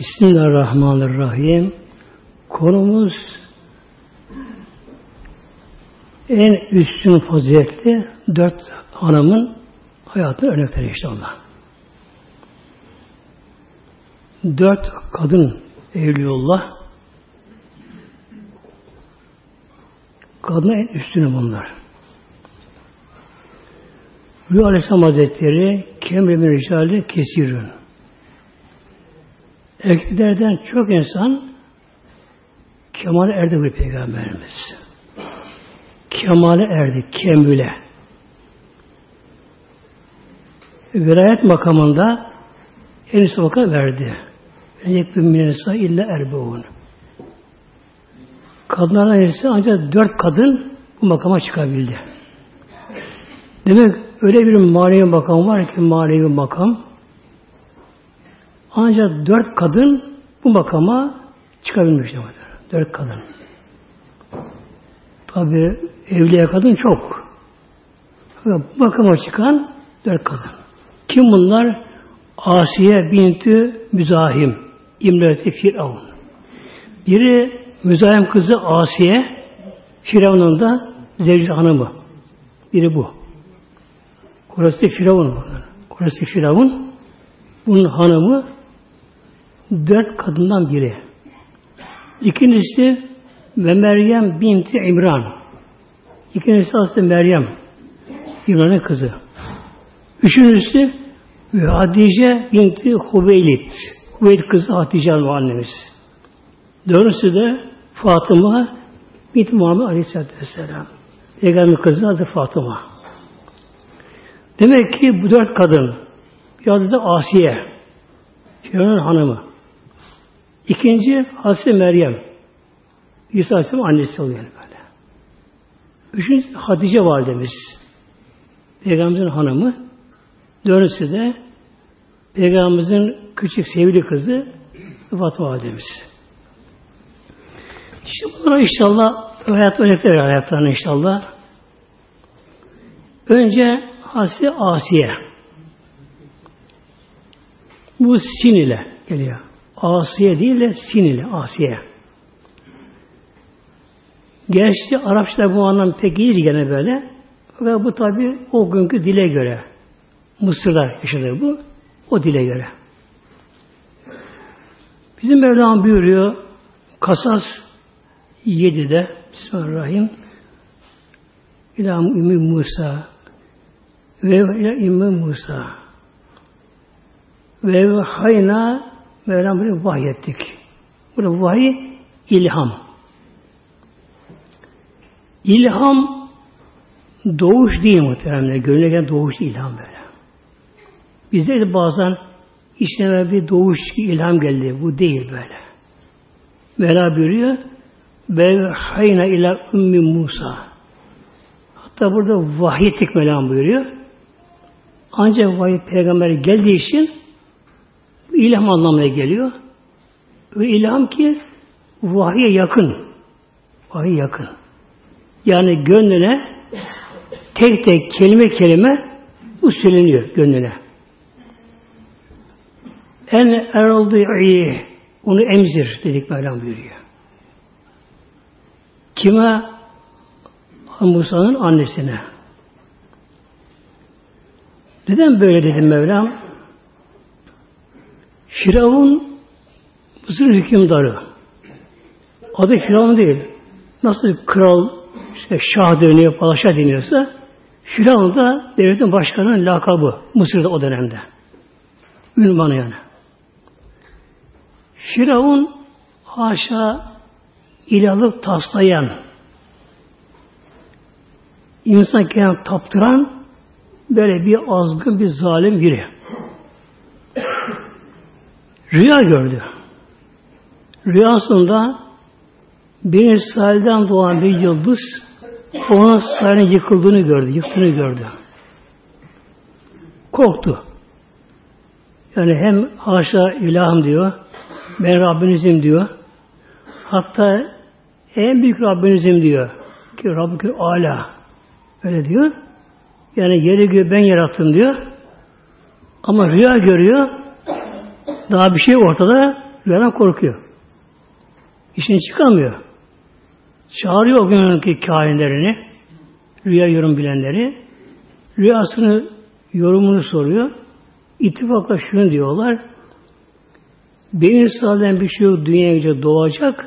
Bismillahirrahmanirrahim. Konumuz en üstün faziletli dört hanımın hayatını örnekleri inşallah. Dört kadın evliyullah kadın en üstünü bunlar. Rüya Aleyhisselam Hazretleri Kemre bin Ricali kesirün. Erkeklerden çok insan kemale erdi bu peygamberimiz. Kemale erdi, kemüle. Vilayet makamında en üst makam verdi. Yekbün minenisa illa erbeun. Kadınlardan ise ancak dört kadın bu makama çıkabildi. Demek öyle bir manevi makam var ki manevi makam. Ancak dört kadın bu makama çıkabilmiş. Dört kadın. Tabi evliya kadın çok. Bu makama çıkan dört kadın. Kim bunlar? Asiye binti Müzahim. İmreti Firavun. Biri Müzahim kızı Asiye, Firavun'un da zevci hanımı. Biri bu. Kurası Firavun. Kurası Firavun. Bunun hanımı dört kadından biri. İkincisi ve Meryem binti İmran. İkincisi aslında Meryem. İmran'ın kızı. Üçüncüsü ve Hatice binti Hubeylit. Hubeylit kızı Hatice Hanım annemiz. Dördüncüsü de Fatıma binti Muhammed Aleyhisselatü Vesselam. Peygamber kızı adı Fatıma. Demek ki bu dört kadın bir adı da Asiye. Firavun'un hanımı. İkinci Hazreti Meryem. İsa Aleyhisselam annesi oluyor böyle. Üçüncü Hatice validemiz. Peygamberimizin hanımı. Dördüncüsü de Peygamberimizin küçük sevgili kızı Fatıma validemiz. Şimdi bunlara inşallah hayat örnekler hayatlarına inşallah. Önce Hazreti Asiye. Bu sin ile geliyor. Asiye değil de sin ile Asiye. Gerçi Arapçada bu anlam pek iyi gene böyle. Ve bu tabi o günkü dile göre. Mısır'da yaşadı bu. O dile göre. Bizim Mevlam buyuruyor Kasas 7'de Bismillahirrahmanirrahim İlham Ümmü Musa ve İmmü Musa ve hayna Mevlam bunu vahyettik. Burada vahiy ilham. İlham doğuş değil muhtemelen. Gönlüne gelen doğuş ilham böyle. Bizde de bazen içine bir doğuş ilham geldi. Bu değil böyle. Mevla buyuruyor ve hayna ila ümmi Musa. Hatta burada vahiy ettik Mevlam buyuruyor. Ancak vahiy peygamber geldiği için ilham anlamına geliyor. Ve ilham ki vahiye yakın. Vahiy yakın. Yani gönlüne tek tek kelime kelime bu söyleniyor gönlüne. En eraldı'i onu emzir dedik Mevlam buyuruyor. Kime? Musa'nın annesine. Neden böyle dedim Mevlam? Firavun Mısır hükümdarı. Adı Firavun değil. Nasıl kral, işte şah deniyor, padişah deniyorsa Firavun da devletin başkanının lakabı Mısır'da o dönemde. Ünvanı yani. Firavun haşa ilahlık taslayan, insan kendini taptıran böyle bir azgın, bir zalim biri. Rüya gördü. Rüyasında bir İsrail'den doğan bir yıldız onun sarayının yıkıldığını gördü, yıktığını gördü. Korktu. Yani hem haşa ilahım diyor, ben Rabbinizim diyor. Hatta en büyük Rabbinizim diyor. Ki Rabbükü Ala. Öyle diyor. Yani yeri göğü ben yarattım diyor. Ama rüya görüyor. Daha bir şey ortada. rüyadan korkuyor. İşine çıkamıyor. Çağırıyor o günkü kainlerini, rüya yorum bilenleri. Rüyasını, yorumunu soruyor. İttifakla şunu diyorlar. Benim sağlayan bir şey yok, dünya doğacak.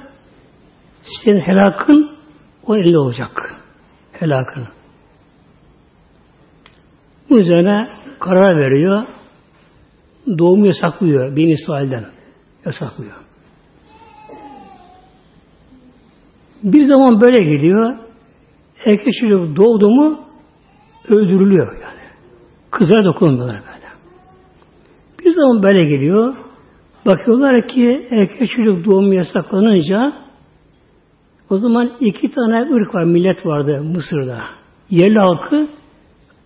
Senin helakın o elinde olacak. Helakın. Bu üzerine karar veriyor. Doğumu yasaklıyor bin İsrail'den. Yasaklıyor. Bir zaman böyle geliyor. Erkek çocuk doğdu mu öldürülüyor yani. Kızlara dokunmuyorlar böyle. Bir zaman böyle geliyor. Bakıyorlar ki erkek çocuk doğumu yasaklanınca o zaman iki tane ırk var, millet vardı Mısır'da. Yerli halkı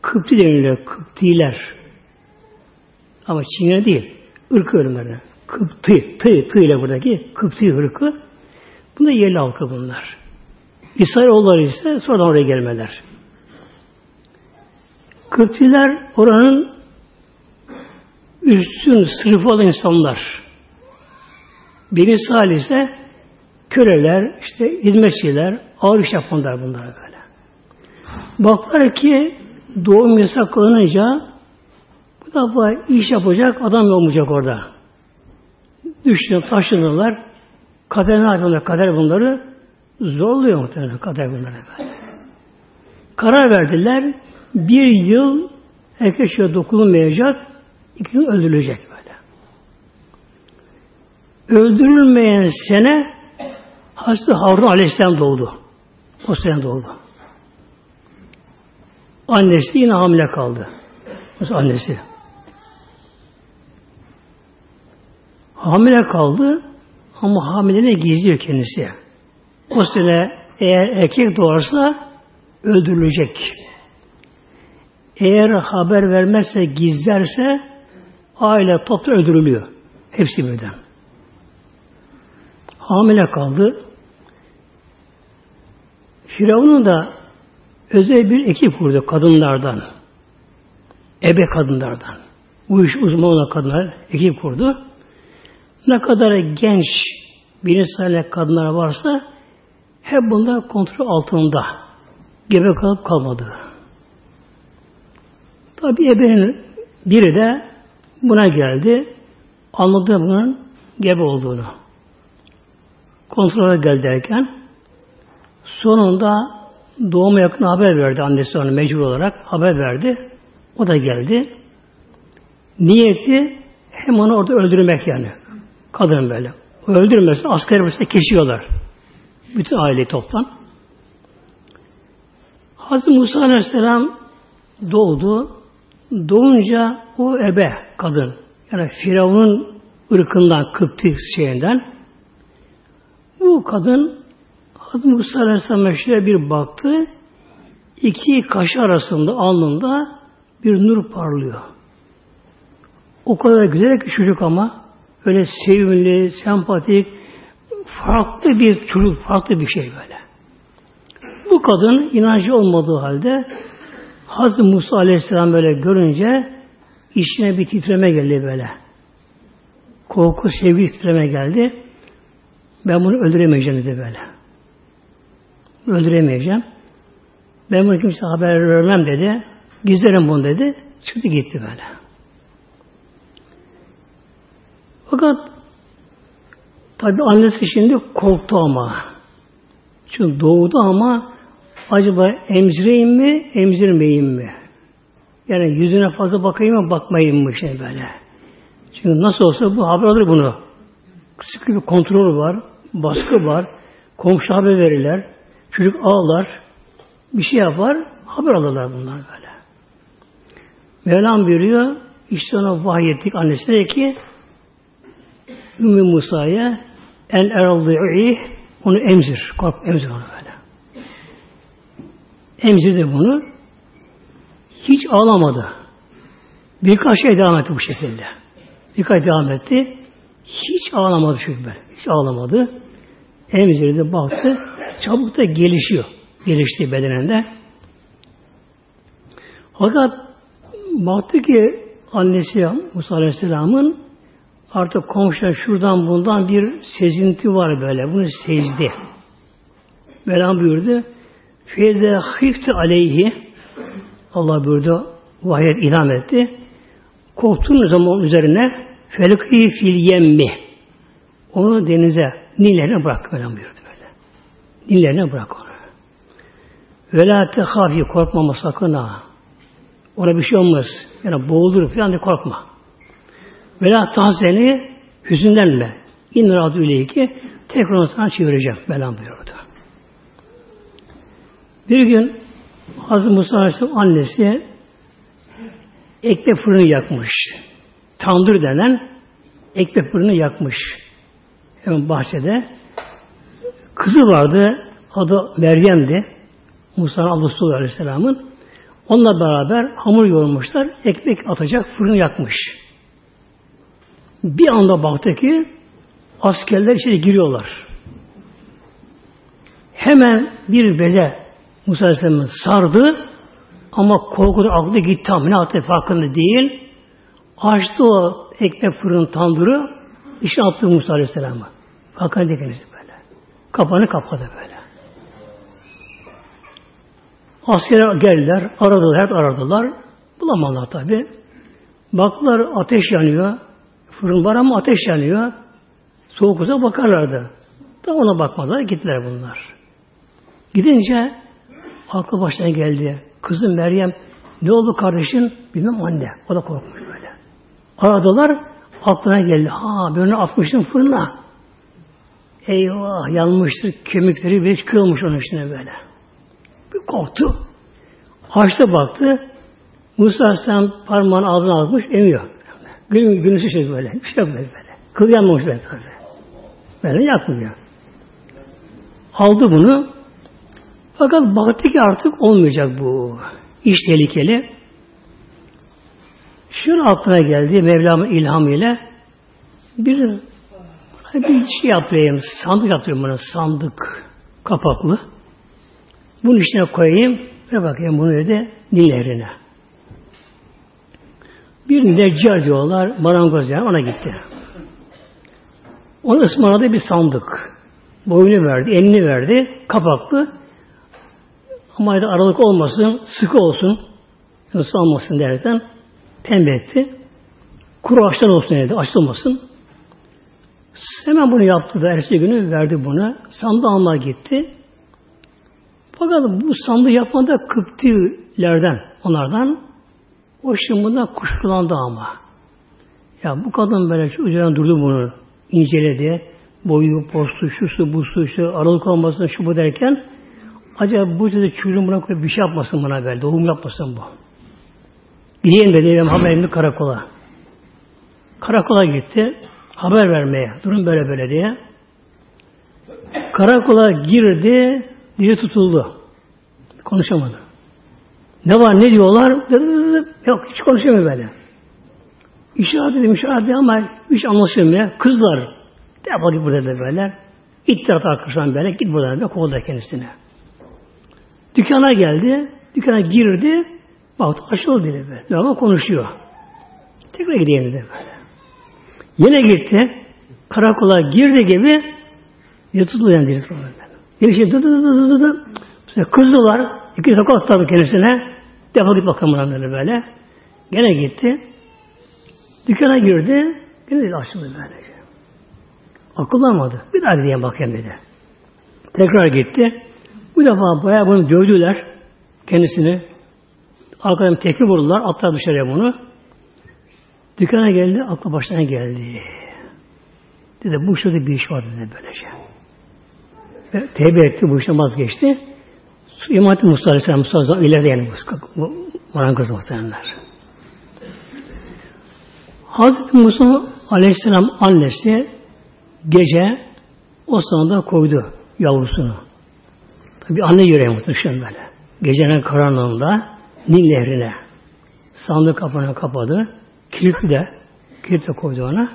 Kıpti deniliyor, Kıptiler. Ama Çin'e değil, ırk ölümlerine. Kıpti, tı, tı ile buradaki Kıpti ırkı. Bunlar yerli halkı bunlar. İsrailoğulları ise sonradan oraya gelmeler. Kıptiler oranın üstün sınıfı olan insanlar. Beni Salih ise köleler, işte hizmetçiler, ağır iş yapanlar bunlar böyle. Baklar ki doğum yasaklanınca bu defa iş yapacak adam olmayacak orada. Düştü, taşınırlar. Kader ne yapıyorlar? Kader bunları zorluyor muhtemelen kader bunları. Karar verdiler. Bir yıl herkes şöyle dokunulmayacak, iki yıl öldürülecek böyle. Öldürülmeyen sene Hazreti Harun Aleyhisselam doğdu. O sene doğdu. Annesi yine hamile kaldı. Nasıl annesi? Hamile kaldı ama hamileliğini gizliyor kendisi. O sene eğer erkek doğarsa öldürülecek. Eğer haber vermezse, gizlerse aile toplu öldürülüyor. Hepsi birden. Hamile kaldı. Firavun'un da özel bir ekip kurdu kadınlardan. Ebe kadınlardan. Bu iş uzman olan kadınlar ekip kurdu. Ne kadar genç sene kadınlar varsa hep bunlar kontrol altında. Gebe kalıp kalmadı. Tabi ebenin biri de buna geldi. Anladı bunun gebe olduğunu. Kontrole gel derken sonunda doğuma yakın haber verdi annesi ona mecbur olarak haber verdi. O da geldi. Niyeti hem onu orada öldürmek yani. Kadın böyle. Öldürmesin asker başında kesiyorlar. Bütün aile toptan. Hazreti Musa Aleyhisselam doğdu. Doğunca o ebe kadın yani Firavun'un ırkından, Kıpti şeyinden bu kadın Hazreti Musa Aleyhisselam'a şöyle bir baktı. İki kaş arasında alnında bir nur parlıyor. O kadar güzel ki çocuk ama öyle sevimli, sempatik, farklı bir çocuk, farklı bir şey böyle. Bu kadın inancı olmadığı halde Hazreti Musa Aleyhisselam böyle görünce içine bir titreme geldi böyle. Korku, sevgi titreme geldi. Ben bunu öldüremeyeceğim dedi böyle. Öldüremeyeceğim. Ben bunu kimse haber vermem dedi. Gizlerim bunu dedi. Çıktı gitti böyle. Fakat tabi annesi şimdi korktu ama. Çünkü doğdu ama acaba emzireyim mi, emzirmeyeyim mi? Yani yüzüne fazla bakayım mı, bakmayayım mı şey böyle. Çünkü nasıl olsa bu haber alır bunu. Sıkı bir kontrol var, baskı var, komşu haber verirler, çocuk ağlar, bir şey yapar, haber alırlar bunlar böyle. Mevlam buyuruyor, işte ona vahyettik annesine ki Ümmü Musa'ya en eraldı'i onu emzir. Kork, emzir onu böyle. Emzirdi bunu. Hiç ağlamadı. Birkaç şey devam etti bu şekilde. Birkaç devam etti. Hiç ağlamadı çünkü böyle. Hiç ağlamadı. Emzirdi, baktı. Çabuk da gelişiyor. Gelişti bedeninde. Fakat baktı ki annesi Musa Aleyhisselam'ın Artık komşular şuradan bundan bir sezinti var böyle. Bunu sezdi. Mevlam buyurdu. Feyze hifti aleyhi Allah buyurdu. Vahyet ilham etti. Korktuğun zaman üzerine felkî fil yemmi onu denize, Nillerine bırak Mevlam buyurdu böyle. Nillerine bırak onu. Ve la tehafi korkmama sakın ha. Ona bir şey olmaz. Yani boğulur falan diye korkma. Ve la tahzeni hüzünlenme. İn rahat ki tekrar onu sana çevireceğim. Mevlam buyurdu. Bir gün Hazreti Musa Aleyhisselam annesi ekmek fırını yakmış. Tandır denen ekmek fırını yakmış. Hemen bahçede. Kızı vardı. Adı Meryem'di. Ablası Aleyhisselam'ın. Onunla beraber hamur yoğurmuşlar. Ekmek atacak fırını yakmış. Bir anda baktı ki askerler içeri giriyorlar. Hemen bir beze Musa Aleyhisselam'ı sardı ama korkudan aklı gitti tam ne yaptı farkında değil. Açtı o ekmek fırın tandırı işte attı Musa Aleyhisselam'a. Hakan kendisi böyle. Kapanı kapadı böyle. Askerler geldiler, aradılar, hep aradılar. Bulamadılar tabi. Baktılar ateş yanıyor. Fırın var ama ateş yanıyor. Soğuk uza bakarlardı. Da ona bakmadılar, gittiler bunlar. Gidince aklı başına geldi. Kızım Meryem ne oldu kardeşin? Bilmem anne. O da korkmuş böyle. Aradılar, aklına geldi. Ha ben onu atmıştım fırına. Eyvah yanmıştır. Kemikleri bir kırılmış onun üstüne böyle. Bir korktu. Açtı baktı. Musa Aleyhisselam parmağını ağzına almış emiyor. Gün, günüsü şey böyle. Bir şey yok böyle. Kıl yanmamış böyle tabi. Böyle yapmıyor. Aldı bunu. Fakat baktı ki artık olmayacak bu. İş tehlikeli. Şunu aklına geldi Mevlam'ın ilhamıyla bir bir şey yapayım, sandık yapıyorum bana, sandık kapaklı. Bunun içine koyayım ve bakayım bunu dedi Nil Bir neccar diyorlar, marangoz yani ona gitti. Ona ısmarladı bir sandık. Boyunu verdi, elini verdi, kapaklı. Ama aralık olmasın, sıkı olsun, nasıl olmasın derken tembih etti. Kuru ağaçtan olsun dedi, açılmasın. Hemen bunu yaptı da ertesi günü verdi buna. Sandığı almaya gitti. Fakat bu sandığı yapmada Kıptilerden, onlardan o şimdi bundan kuşkulandı ama. Ya bu kadın böyle üzerine durdu bunu. inceledi. Boyu, postu, şusu, busu, şu aralık olmasın, şu bu derken acaba bu dedi çocuğun buna bir şey yapmasın bana böyle, doğum yapmasın bu. Gideyim dedi, benim haberimde karakola. Karakola gitti haber vermeye. Durum böyle böyle diye. Karakola girdi, dili tutuldu. Konuşamadı. Ne var ne diyorlar? Yok hiç konuşamıyor böyle. İşaret edeyim, işaret edeyim ama hiç anlaşılmıyor. Kızlar defol git burada böyle. İttirat arkasından böyle git buradan böyle kovdu kendisine. Dükkana geldi. Dükkana girdi. Baktı açıldı dili böyle. Ama konuşuyor. Tekrar gideyim dedi böyle. Yine gitti. Karakola girdi gibi yatıldı yani diri Bir şey dı dı dı dı dı dı. Kızdılar. İki sokak tabi kendisine. Defol git bakalım böyle böyle. Gene gitti. Dükkana girdi. Gene açıldı böyle. Akıllanmadı. Bir daha diye bakayım dedi. Tekrar gitti. Bu defa bayağı bunu dövdüler. Kendisini. Arkadan tekli vurdular. Atlar dışarıya bunu. Dükkana geldi, aklı başına geldi. Dedi bu işte bir iş var dedi böylece. Ve tevbe etti, bu işten vazgeçti. İmam Musa Aleyhisselam, Musa ileride yani marangoz muhtemelenler. Hazreti Musa Aleyhisselam annesi gece o sanda koydu yavrusunu. Tabi anne yüreği muhteşem böyle. Gecenin karanlığında Nil nehrine sandık kapağını kapadı. Kilitli de, kilit de koydu ona.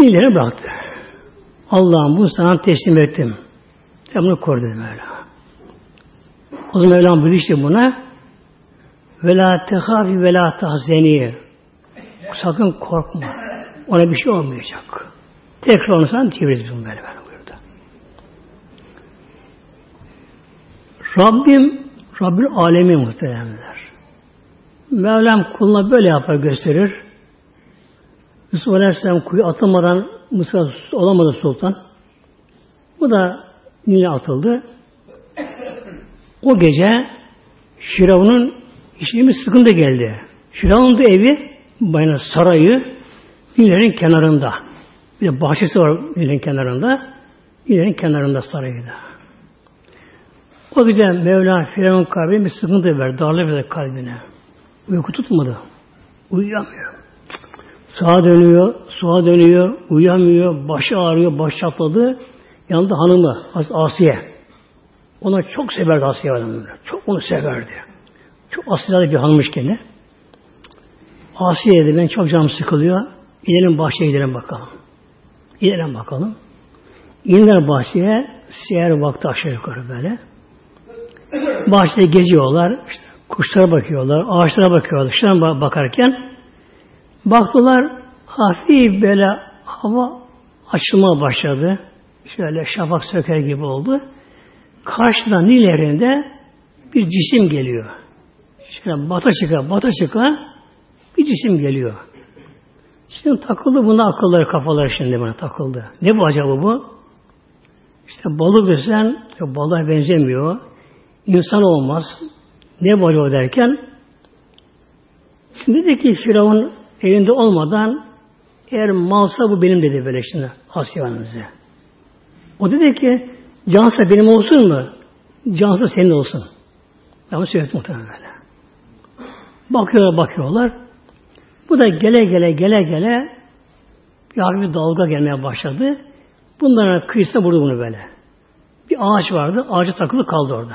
Nilleri bıraktı. Allah'ım bunu sana teslim ettim. Sen bunu koru dedi Mevla. O zaman Mevlam buyurdu işte buna ve la tehafi ve la tahzeni sakın korkma. Ona bir şey olmayacak. Tekrar onu sana çeviririz bunu böyle buyurdu. Rabbim, Rabbül Alemi muhteremler. Mevlam kuluna böyle yapar gösterir. Yusuf Aleyhisselam kuyu atamadan Mısır olamadı sultan. Bu da Nil'e atıldı. O gece Firavun'un işine bir sıkıntı geldi. Firavun'un da evi, bayana sarayı Nil'in kenarında. Bir de bahçesi var Nil'in kenarında. Nil'in kenarında sarayı da. O gece Mevla Firavun kalbine bir sıkıntı verdi. Darlı verdi kalbine. Uyku tutmadı. Uyuyamıyor. Sağa dönüyor, sola dönüyor, uyuyamıyor, başı ağrıyor, baş çatladı. Yanında hanımı, Asiye. Ona çok severdi Asiye hanımı. Çok onu severdi. Çok asilade bir hanımmış gene. Asiye dedi, ben çok canım sıkılıyor. İnelim bahçeye gidelim bakalım. İnelim bakalım. İnler bahçeye, seher vakti aşağı yukarı böyle. Bahçede geziyorlar, işte kuşlara bakıyorlar, ağaçlara bakıyorlar. Dışarıdan bakarken baktılar hafif böyle hava açılmaya başladı. Şöyle şafak söker gibi oldu. Karşıdan ilerinde bir cisim geliyor. Şöyle bata çıka, bata çıka bir cisim geliyor. Şimdi takıldı buna akılları kafaları şimdi bana takıldı. Ne bu acaba bu? İşte balık desen balığa benzemiyor. İnsan olmaz. Ne bu acaba derken şimdi dedi ki Firavun elinde olmadan eğer malsa bu benim dedi böyle şimdi Asya'nıza. O dedi ki cansa benim olsun mu? Cansa senin olsun. Bunu söyledim muhtemelen böyle. Bakıyorlar bakıyorlar. Bu da gele gele gele gele bir bir dalga gelmeye başladı. Bunların kıyısına vurdu bunu böyle. Bir ağaç vardı. Ağaca takılı kaldı orada.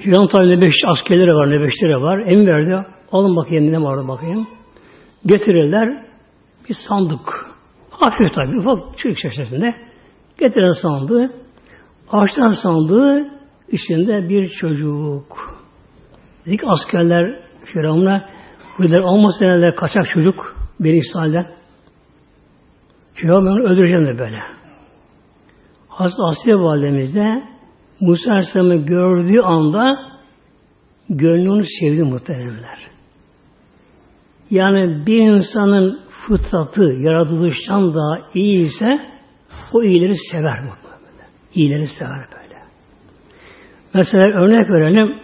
Firavun tabi Nebeş askerleri var, Nebeşleri var. Emin verdi. Alın bakayım ne vardı bakayım. Getirirler bir sandık. Hafif tabi ufak çocuk şaşırtında. Getiren sandığı. Ağaçtan sandığı içinde bir çocuk. Dedik askerler Firavun'a Burada olmasın herhalde kaçak çocuk bir İsrail'den. Firavun öldüreceğim de böyle. Hazreti Asya validemiz de Musa Aleyhisselam'ı gördüğü anda gönlünü sevdi muhteremler. Yani bir insanın fıtratı, yaratılıştan daha iyi ise o iyileri sever bu. İyileri sever böyle. Mesela örnek verelim.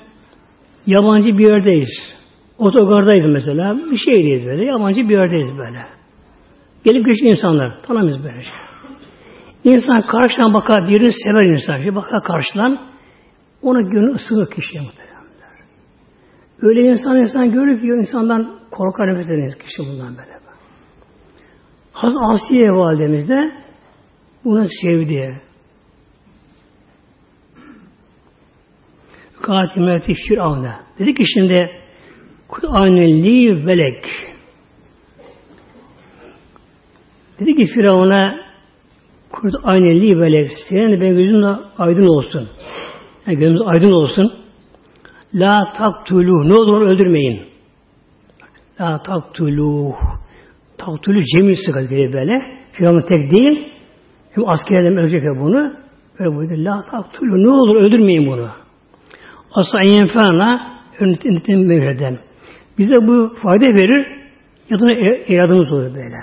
Yabancı bir yerdeyiz. Otogardaydı mesela. Bir şeydeyiz böyle. Yabancı bir yerdeyiz böyle. Gelip geçiyor insanlar. Tanımıyoruz böyle şey. İnsan karşıdan bakar, birini sever insan. Bir bakar karşıdan, ona gönlü ısınır kişiye muhtemelen. Öyle insan insan görür ki insandan korkar nefret eder kişi bundan böyle. Hazreti Asiye validemiz de bunu sevdi. Katimeti Firavun'a. Dedi ki şimdi Kur'an'li velek. Dedi ki Firavun'a Kur'an'li velek. Senin de benim gözüm de aydın olsun. Yani gözümüz aydın olsun. La taktulu. Ne olur öldürmeyin. La taktulu. Taktulu cemil sıkı diye böyle. Firavun tek değil. Hem askerlerim ölecek bunu. Böyle buyurdu. La taktulu. Ne olur öldürmeyin bunu. Asa yenfana yönetim mevheden. Bize bu fayda verir ya da iradımız olur böyle.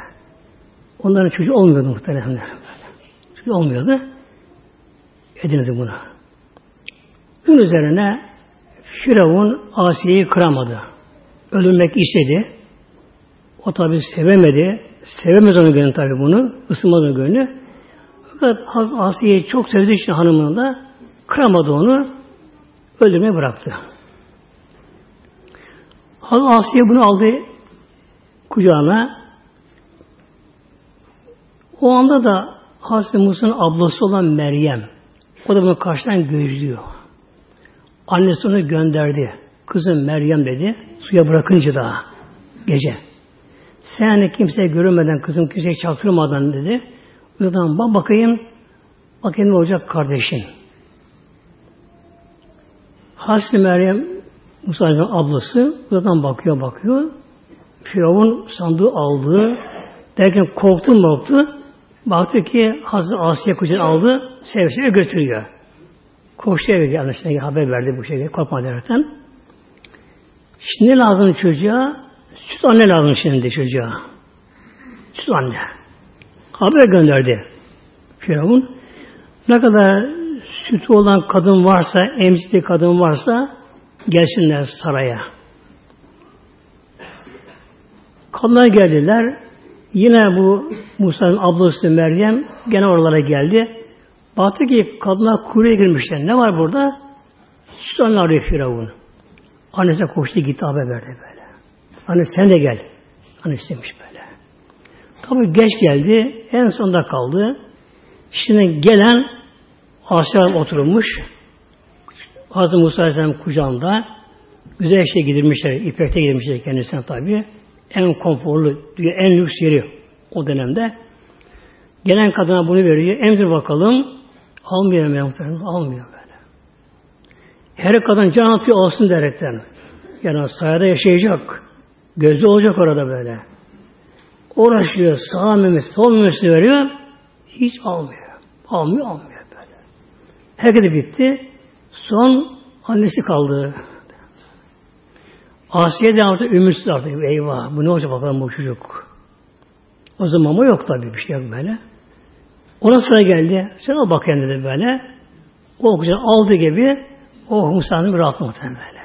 Onların çocuğu olmuyordu muhtemelen. Çocuğu olmuyordu. Ediniz buna. Bunun üzerine Firavun Asiye'yi kıramadı. Öldürmek istedi. O tabi sevemedi. Sevemez onu gönlü tabi bunu. Isınmaz onu gönlü. Fakat Asiye'yi çok sevdiği için hanımını da kıramadı onu. Öldürmeye bıraktı. Asiye bunu aldı kucağına. O anda da Hazreti Musa'nın ablası olan Meryem o da bunu karşıdan gözlüyor. Annesi onu gönderdi. Kızım Meryem dedi. Suya bırakınca daha gece. Sen de kimseye görünmeden kızım kimseye çaktırmadan dedi. Buradan bak bakayım bakayım ne olacak kardeşin. Hazreti Meryem Musa Aleyhisselam ablası buradan bakıyor bakıyor. Firavun sandığı aldı. Derken korktu korktu. Baktı ki Hazreti Asya kucağına aldı. Sevsiyle götürüyor. Koştu eve geldi. Haber verdi bu şekilde. Korkma derken. Şimdi ne lazım çocuğa? Süt anne lazım şimdi çocuğa. Süt anne. Haber gönderdi. Firavun. Ne kadar sütü olan kadın varsa, emzikli kadın varsa gelsinler saraya. Kadınlar geldiler. Yine bu Musa'nın ablası Meryem gene oralara geldi. Baktı ki kadınlar kuyruğa girmişler. Ne var burada? Süt anne arıyor Firavun. Annesine koştu gitti haber verdi böyle. Anne sen de gel. Anne istemiş böyle. Tabi geç geldi. En sonunda kaldı. Şimdi gelen Asya oturmuş. Hazreti Musa Aleyhisselam kucağında güzel şey gidilmişler. İpekte gidilmişler kendisine tabi. En konforlu, en lüks yeri o dönemde. Gelen kadına bunu veriyor. Emzir bakalım. Almıyor muhtemelen. Almıyor böyle. Her kadın can atıyor olsun derekten. Yani sayada yaşayacak. Gözü olacak orada böyle. Uğraşıyor. Sağ memesi, sol memesi veriyor. Hiç almıyor. Almıyor, almıyor böyle. Herkese bitti. Son annesi kaldı. Asiye de artık ümitsiz artık. Eyvah bu ne olacak bakalım bu çocuk. O zaman mama yok tabii bir şey yok böyle. Ona sıra geldi. Sen al bak kendine böyle. O güzel aldı gibi o Musa'nın bir rahat muhtemelen böyle.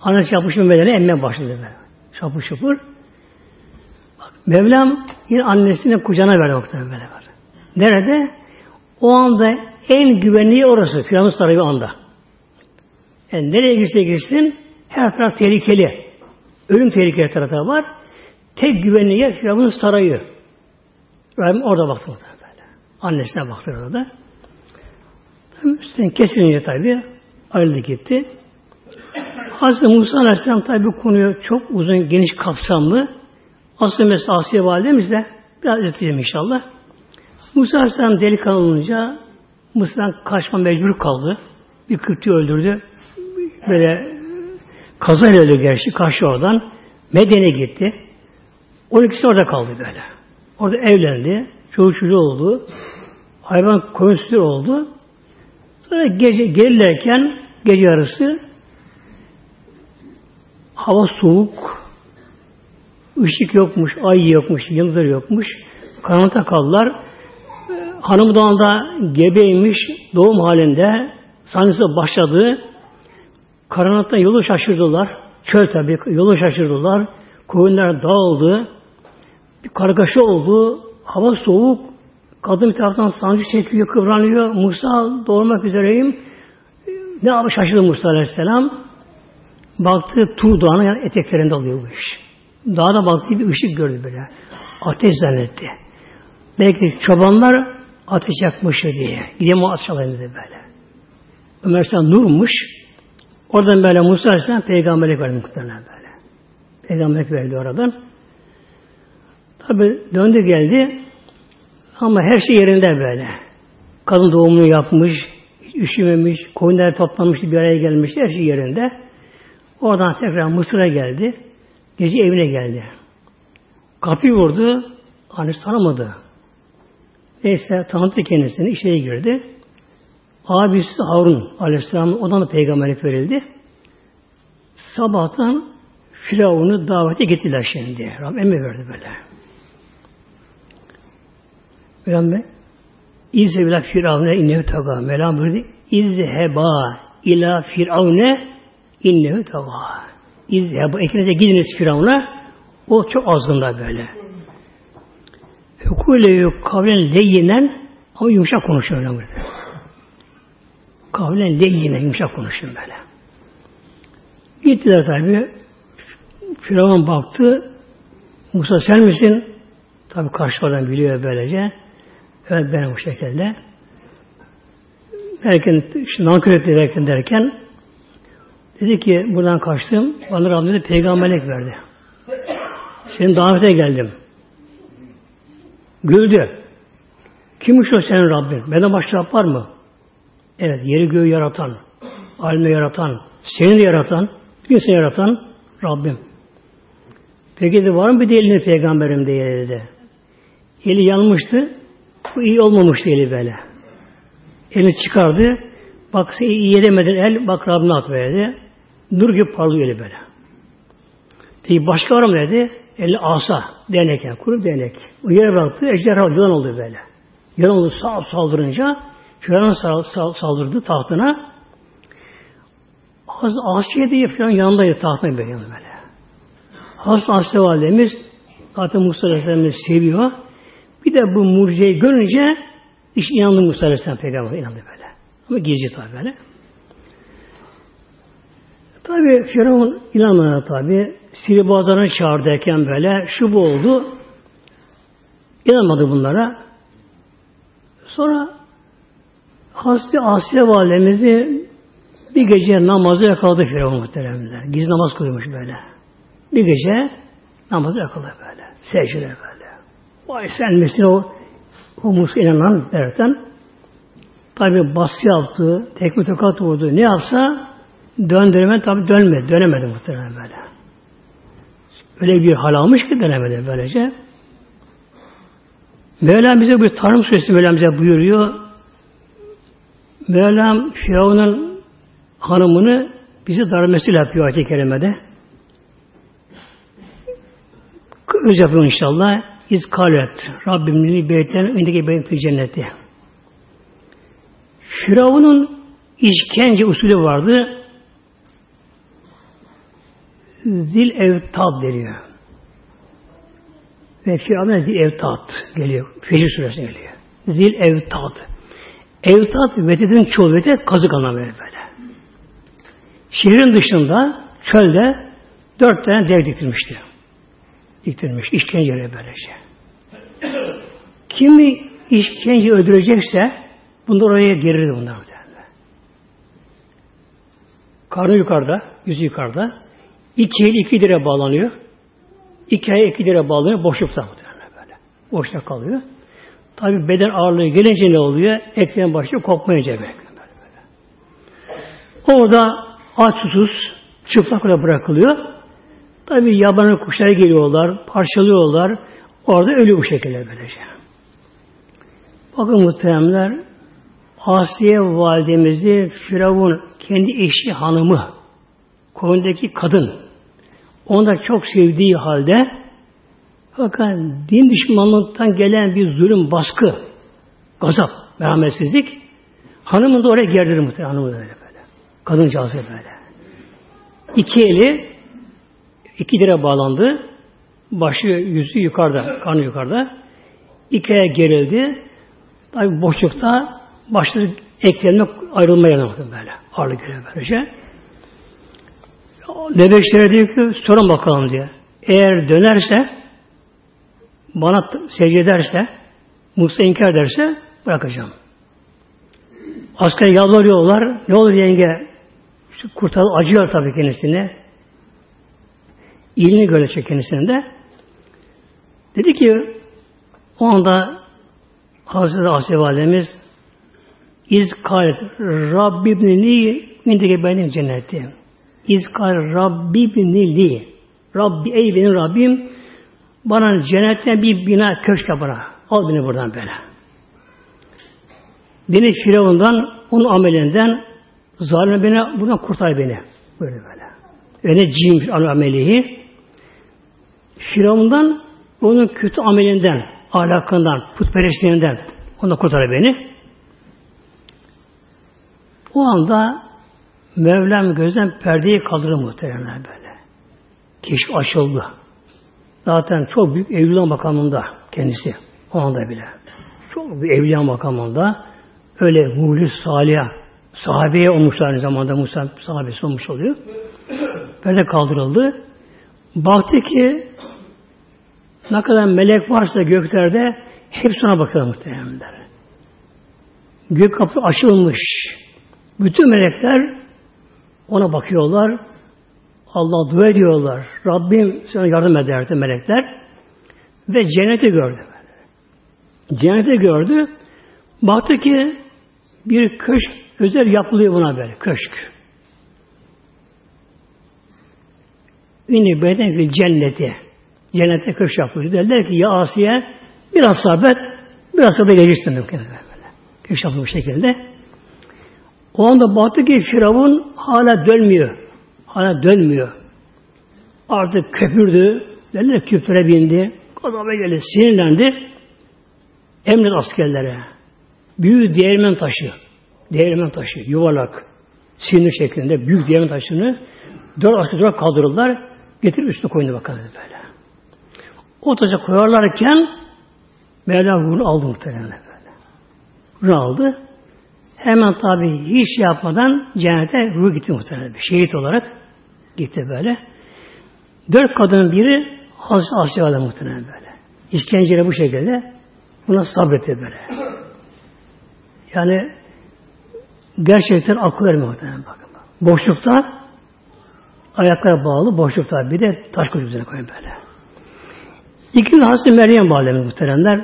Annesi yapışın bedeni emme başladı böyle. Şapır şapır. Bak, Mevlam yine annesinin kucağına verdi muhtemelen böyle. Nerede? O anda en güvenliği orası. Firavun sarayı anda. Yani nereye girse girsin her taraf tehlikeli. Ölüm tehlikeli tarafı var. Tek güvenli yer Firavun sarayı. Rahim orada baktı böyle. Annesine baktı orada. Üstten kesilince tabi ayrıldı gitti. Hazreti Musa Aleyhisselam tabi konuyu çok uzun, geniş, kapsamlı. Aslında mesela Asiye Validemiz de biraz özetleyelim inşallah. Musa Aleyhisselam delikanlı olunca Mısır'dan kaçma mecbur kaldı. Bir Kıpti öldürdü. Böyle kazayla öldü gerçi. Kaçtı oradan. Medine gitti. 12'si orada kaldı böyle. Orada evlendi. Çoğu çocuğu oldu. Hayvan koyun oldu. Sonra gece gelirlerken gece yarısı hava soğuk, ışık yokmuş, ay yokmuş, yıldız yokmuş. Karanlıkta kaldılar. Hanım da gebeymiş, doğum halinde sahnesi başladı. Karanlıkta yolu şaşırdılar. Çöl tabi yolu şaşırdılar. Koyunlar dağıldı. Bir kargaşa oldu. Hava soğuk. Kadın bir taraftan sancı çekiyor, kıvranıyor. Musa doğurmak üzereyim. Ne yapı şaşırdı Musa Aleyhisselam. Baktı Tuğ Dağı'nın yani eteklerinde oluyor bu iş. Dağda baktı bir ışık gördü böyle. Ateş zannetti. Belki çobanlar ateş yakmış diye. Gideyim o ateş alayım dedi böyle. Ömer Aleyhisselam nurmuş. Oradan böyle Musa Aleyhisselam peygamberlik verdi muhtemelen böyle. Peygamberlik verdi oradan. Tabi döndü geldi. Ama her şey yerinde böyle. Kadın doğumunu yapmış, üşümemiş, koyunlar toplamış, bir araya gelmiş, her şey yerinde. Oradan tekrar Mısır'a geldi. Gece evine geldi. Kapıyı vurdu, annesi tanımadı. Neyse tanıttı kendisini, işe girdi. Abisi Harun aleyhisselam odan da peygamberlik verildi. Sabahtan Firavun'u davete gittiler şimdi. Rabbim emir verdi böyle. Peygamber İzze ila firavne innehu taga. Mevlam buyurdu. İzheba ila firavne innehu taga. İzheba. İkinize gidiniz firavuna. O çok azgında böyle. Hukule kavlen leyinen ama yumuşak konuşuyor öyle burada. Kavlen leyinen yumuşak konuşuyor böyle. Gittiler tabi. Firavun baktı. Musa sen misin? Tabi karşılardan biliyor böylece. Evet benim bu şekilde. Derken, işte nankör etti derken, derken dedi ki buradan kaçtım. Bana Rabbim dedi peygamberlik verdi. Senin davete geldim. Güldü. Kimmiş o senin Rabbin? Benden başka Rab var mı? Evet, yeri göğü yaratan, alemi yaratan, seni de yaratan, seni yaratan Rabbim. Peki de var mı bir delilin peygamberim diye dedi. Eli yanmıştı. Bu iyi olmamıştı eli böyle. Elini çıkardı. Bak iyi yedemeden el bak Rabbine at verdi. Nur gibi parlıyor eli böyle. Peki başka var mı dedi? Eli asa, değnek yani, kuru değnek. O yere bıraktı, ejderha yılan oldu böyle. Yılan oldu sağ saldırınca, Firavun saldırdı tahtına. Hazreti Asiye diye Firavun yanındaydı tahtına böyle. böyle. Hazreti Asiye validemiz zaten Musa Aleyhisselam'ı seviyor. Bir de bu mucizeyi görünce iş inandı Musa Aleyhisselam peygamber inandı böyle. Ama gizli tabi böyle. Tabi Firavun inanmadı tabi. Sihirbazlarını çağırdıyken böyle şu bu oldu. İnanmadı bunlara. Sonra Hazreti Asya validemizi bir gece namazı yakaladı Firavun muhteremler. Gizli namaz koymuş böyle. Bir gece namazı yakaladı böyle. Secde böyle. Vay sen misin o Musa inanan derken tabi baskı yaptı, tekme tokat vurdu. Ne yapsa döndürme tabi dönmedi. Dönemedi muhtemelen böyle. Öyle bir hal almış ki dönemedi böylece. Mevlam bize bir Tarım Suresi Mevlam bize buyuruyor. Mevlam Firavun'un hanımını bizi darmesiyle yapıyor ayet-i kerimede. Öz yapıyor inşallah. İz kalet. Rabbim li beyten öndeki beyt cenneti. Firavun'un işkence usulü vardı. Zil evtad deniyor. Ve Firavun'a zil evtad geliyor. Fecir suresi geliyor. Zil evtad. Evtad vededin çoğu vedet kazık anlamı böyle. Şehrin dışında çölde dört tane dev dikilmişti. Diktilmiş. işkenceyle böylece. Kimi işkence öldürecekse bunlar oraya gelir bunlar. Karnı yukarıda, yüzü yukarıda. İki el iki dire bağlanıyor. İki ay iki dire bağlanıyor. Boşlukta muhtemelen böyle. Boşta kalıyor. Tabi beden ağırlığı gelince ne oluyor? Ekran başlıyor böyle. Orada aç susuz çıplak olarak bırakılıyor. Tabi yabancı kuşlar geliyorlar, parçalıyorlar. Orada ölüyor bu şekilde böylece. Bakın muhteremler Asiye validemizi Firavun kendi eşi hanımı konudaki kadın onu da çok sevdiği halde fakat din düşmanlıktan gelen bir zulüm, baskı, gazap, merhametsizlik hanımın da oraya gerdirir muhtemelen hanımı da öyle böyle. Kadıncağızı böyle. İki eli iki dire bağlandı. Başı, yüzü yukarıda, kanı yukarıda. İki aya gerildi. Tabi boşlukta başladı eklerine ayrılmaya yanamadı böyle. Ağırlık göre böylece. Lebeşlere diyor ki sorun bakalım diye. Eğer dönerse bana secde ederse Musa inkar ederse bırakacağım. Asker yalvarıyorlar. Ne olur yenge kurtar acıyor tabii kendisine. İlini görecek kendisinde. Dedi ki o anda Hazreti Asya Validemiz İz kalet Rabbibni indike benim cennetim. İz kalet Rabbibni li Rabbi ey benim Rabbim bana cennetten bir bina köşk bana. Al beni buradan böyle. Beni Firavundan, onun amelinden zalim beni, buradan kurtar beni. Böyle böyle. Öyle cin amelihi. Firavundan, onun kötü amelinden, ahlakından, putperestliğinden onu kurtar beni. O anda Mevlam gözden perdeyi kaldırır muhteremler böyle. Keşif açıldı. Zaten çok büyük evliya makamında kendisi. O anda bile. Çok büyük evliya makamında öyle muhlis salih sahabeye olmuşlar aynı zamanda Musa sahabesi olmuş oluyor. Böyle kaldırıldı. Baktı ki ne kadar melek varsa göklerde hepsi ona bakıyor muhteremler. Gök kapı açılmış. Bütün melekler ona bakıyorlar. Allah dua ediyorlar. Rabbim sana yardım ederdi melekler. Ve cenneti gördü. Cenneti gördü. Baktı ki bir köşk özel yapılıyor buna böyle. Köşk. İni beden bir cenneti. Cennette kış yapılıyor. Derler ki ya Asiye biraz sabret, biraz sabret gelirsin mümkün. Kış yapılıyor bu şekilde. O anda baktı ki Firavun hala dönmüyor. Hala dönmüyor. Artık köpürdü. Derler küfre bindi. Kadaba geldi. Sinirlendi. Emret askerlere. Büyük değirmen taşı. Değirmen taşı. Yuvarlak. Sinir şeklinde büyük değirmen taşını dört asker dört kaldırırlar. Getirip üstüne koyun bakalım böyle. O taşı koyarlarken Mevla ruhunu aldı muhtemelen böyle. Ruhunu aldı. Hemen tabi hiç şey yapmadan cennete ruh gitti muhtemelen. Şehit olarak gitti böyle. Dört kadının biri Hazreti Asya'da muhtemelen böyle. İşkenceyle bu şekilde buna sabretti böyle. Yani gerçekten akıl vermiyor muhtemelen bakın. Boşlukta ayaklara bağlı boşlukta bir de taş koyup üzerine koyun böyle. İkinci Hazreti Meryem Validemiz muhteremler.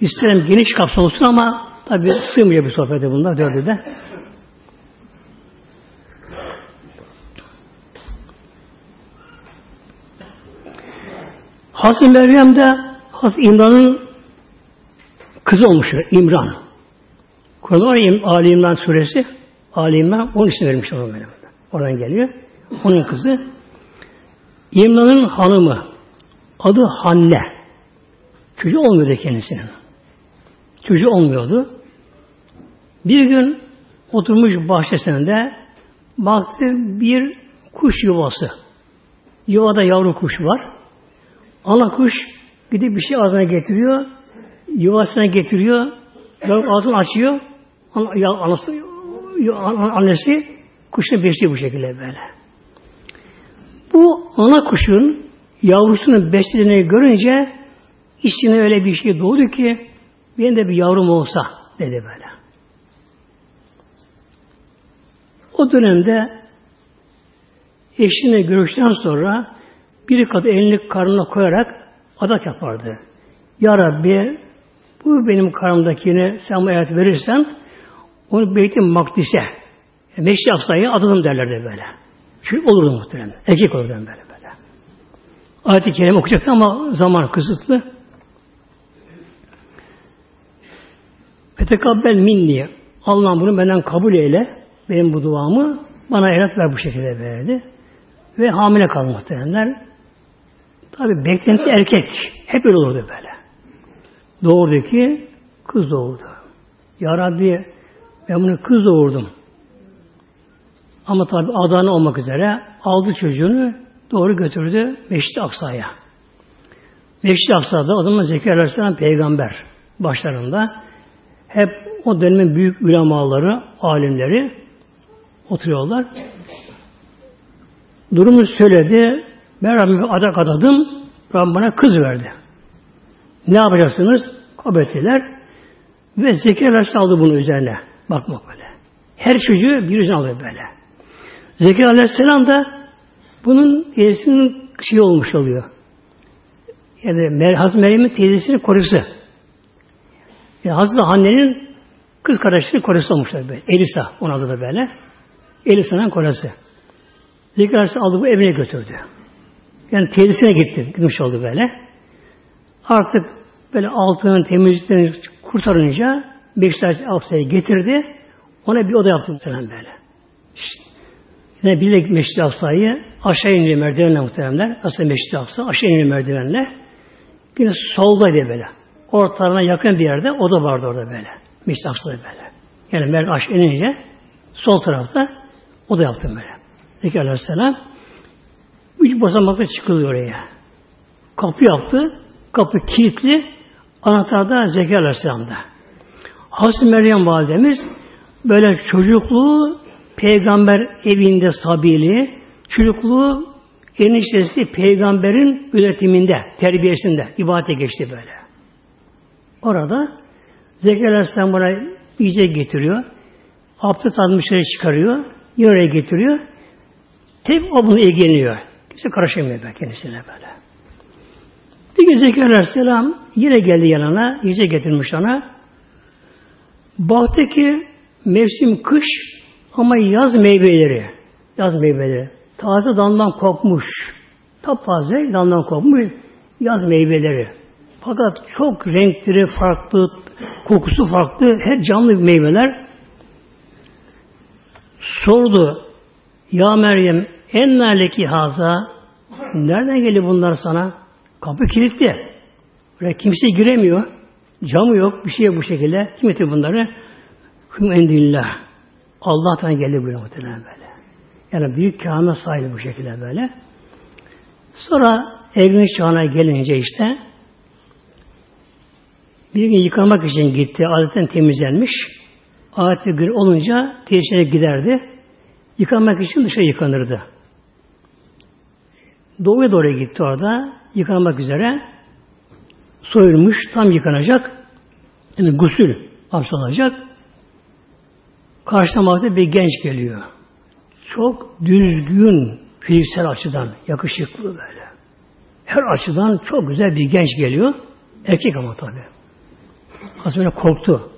İsterim geniş kapsam olsun ama tabi sığmıyor bir sohbete bunlar dördü de. Hazreti Meryem de Hazreti İmran'ın kızı olmuş. İmran. Kur'an var Ali İmran suresi. Ali İmran onun ismi vermiş ona böyle. Oradan geliyor. Onun kızı. İmran'ın hanımı. Adı Hanne. Çocuğu olmuyordu kendisinin. Çocuğu olmuyordu. Bir gün oturmuş bahçesinde baktı bir kuş yuvası. Yuvada yavru kuş var. Ana kuş gidip bir şey ağzına getiriyor. Yuvasına getiriyor. Ağzını açıyor. Anası, annesi kuşunu besliyor bu şekilde böyle. Bu ana kuşun yavrusunun beslediğini görünce içine öyle bir şey doğdu ki benim de bir yavrum olsa dedi böyle. O dönemde eşine görüşten sonra bir kat elini karnına koyarak adak yapardı. Ya Rabbi bu benim karnımdakini sen bu hayat verirsen onu Beyt-i Makdis'e Meşri Aksa'ya adadım derlerdi böyle. Çünkü olurdu muhtemelen. Erkek olurdu böyle böyle. Ayet-i Kerime okuyacaktı ama zaman kısıtlı. Fetekabbel minni. Allah'ım bunu benden kabul eyle. Benim bu duamı bana evlat ver bu şekilde verdi. Ve hamile kaldı muhtemelenler. Tabi beklenti erkek. Hep öyle olurdu böyle. Doğurdu ki kız doğurdu. Ya Rabbi ben bunu kız doğurdum. Ama tabi Adana olmak üzere aldı çocuğunu doğru götürdü Meşri Aksa'ya. Meşri Aksa'da o zaman Zekeriya Aleyhisselam peygamber başlarında hep o dönemin büyük ulemaları, alimleri oturuyorlar. Durumu söyledi. Ben Rabbime adak adadım. Rabbim bana kız verdi. Ne yapacaksınız? Kabul. Ve Zekeriya Aleyhisselam aldı bunu üzerine. Bakmak böyle. Her çocuğu bir yüzüne alıyor böyle. Zekeriya Aleyhisselam da bunun teyzesinin şey olmuş oluyor. Yani Hazreti Meryem'in teyzesinin korusu. Yani Hazreti Hanne'nin kız kardeşinin korusu olmuşlar böyle. Elisa onun adı da böyle. Elisa'nın korusu. Zekeriya aldı bu evine götürdü. Yani teyzesine gitti. Gitmiş oldu böyle. Artık böyle altının temizliklerini kurtarınca Beşiktaş Aksa'ya getirdi. Ona bir oda yaptı muhtemelen böyle. İşte, yine bir de Meşri Aksa'yı aşağı iniyor merdivenle muhteremler. Aslında Meşri Aksa aşağı iniyor merdivenle. Yine soldaydı böyle. Ortalarına yakın bir yerde oda vardı orada böyle. Meşri Aksa'da böyle. Yani merdiven aşağı inince sol tarafta oda yaptım böyle. Zeki Aleyhisselam üç basamakla çıkılıyor oraya. Kapı yaptı. Kapı kilitli. Anahtar da Zeki Aleyhisselam'da. Hazreti Meryem validemiz böyle çocukluğu peygamber evinde sabili, çocukluğu eniştesi peygamberin üretiminde, terbiyesinde, ibadete geçti böyle. Orada Zekeriya Aleyhisselam buna iyice getiriyor. Abdest almışları çıkarıyor. Yine oraya getiriyor. Tek o bunu ilgileniyor. Kimse karışamıyor kendisine böyle. Bir gün Zekeriya Aleyhisselam yine geldi yanına, iyice getirmiş ona. Baktı mevsim kış ama yaz meyveleri, yaz meyveleri, taze dalından kokmuş, Taptaze dalından kopmuş yaz meyveleri. Fakat çok renkleri farklı, kokusu farklı, her canlı meyveler. Sordu, Ya Meryem, en naleki haza, nereden geliyor bunlar sana? Kapı kilitli. Buraya kimse giremiyor. Camı yok, bir şey yok bu şekilde. Kim etti bunları? Hüm endillah. Allah'tan geldi böyle muhtemelen böyle. Yani büyük kâhına sahibi bu şekilde böyle. Sonra evlilik çağına gelince işte bir gün yıkamak için gitti. Adetten temizlenmiş. Adeti gün olunca tesisine giderdi. Yıkamak için dışarı yıkanırdı. Doğuya doğru gitti orada. Yıkanmak üzere. Soyulmuş. Tam yıkanacak. Yani gusül abdest olacak. Karşılamakta bir genç geliyor. Çok düzgün fiziksel açıdan yakışıklı böyle. Her açıdan çok güzel bir genç geliyor. Erkek ama tabi. Hazreti korktu.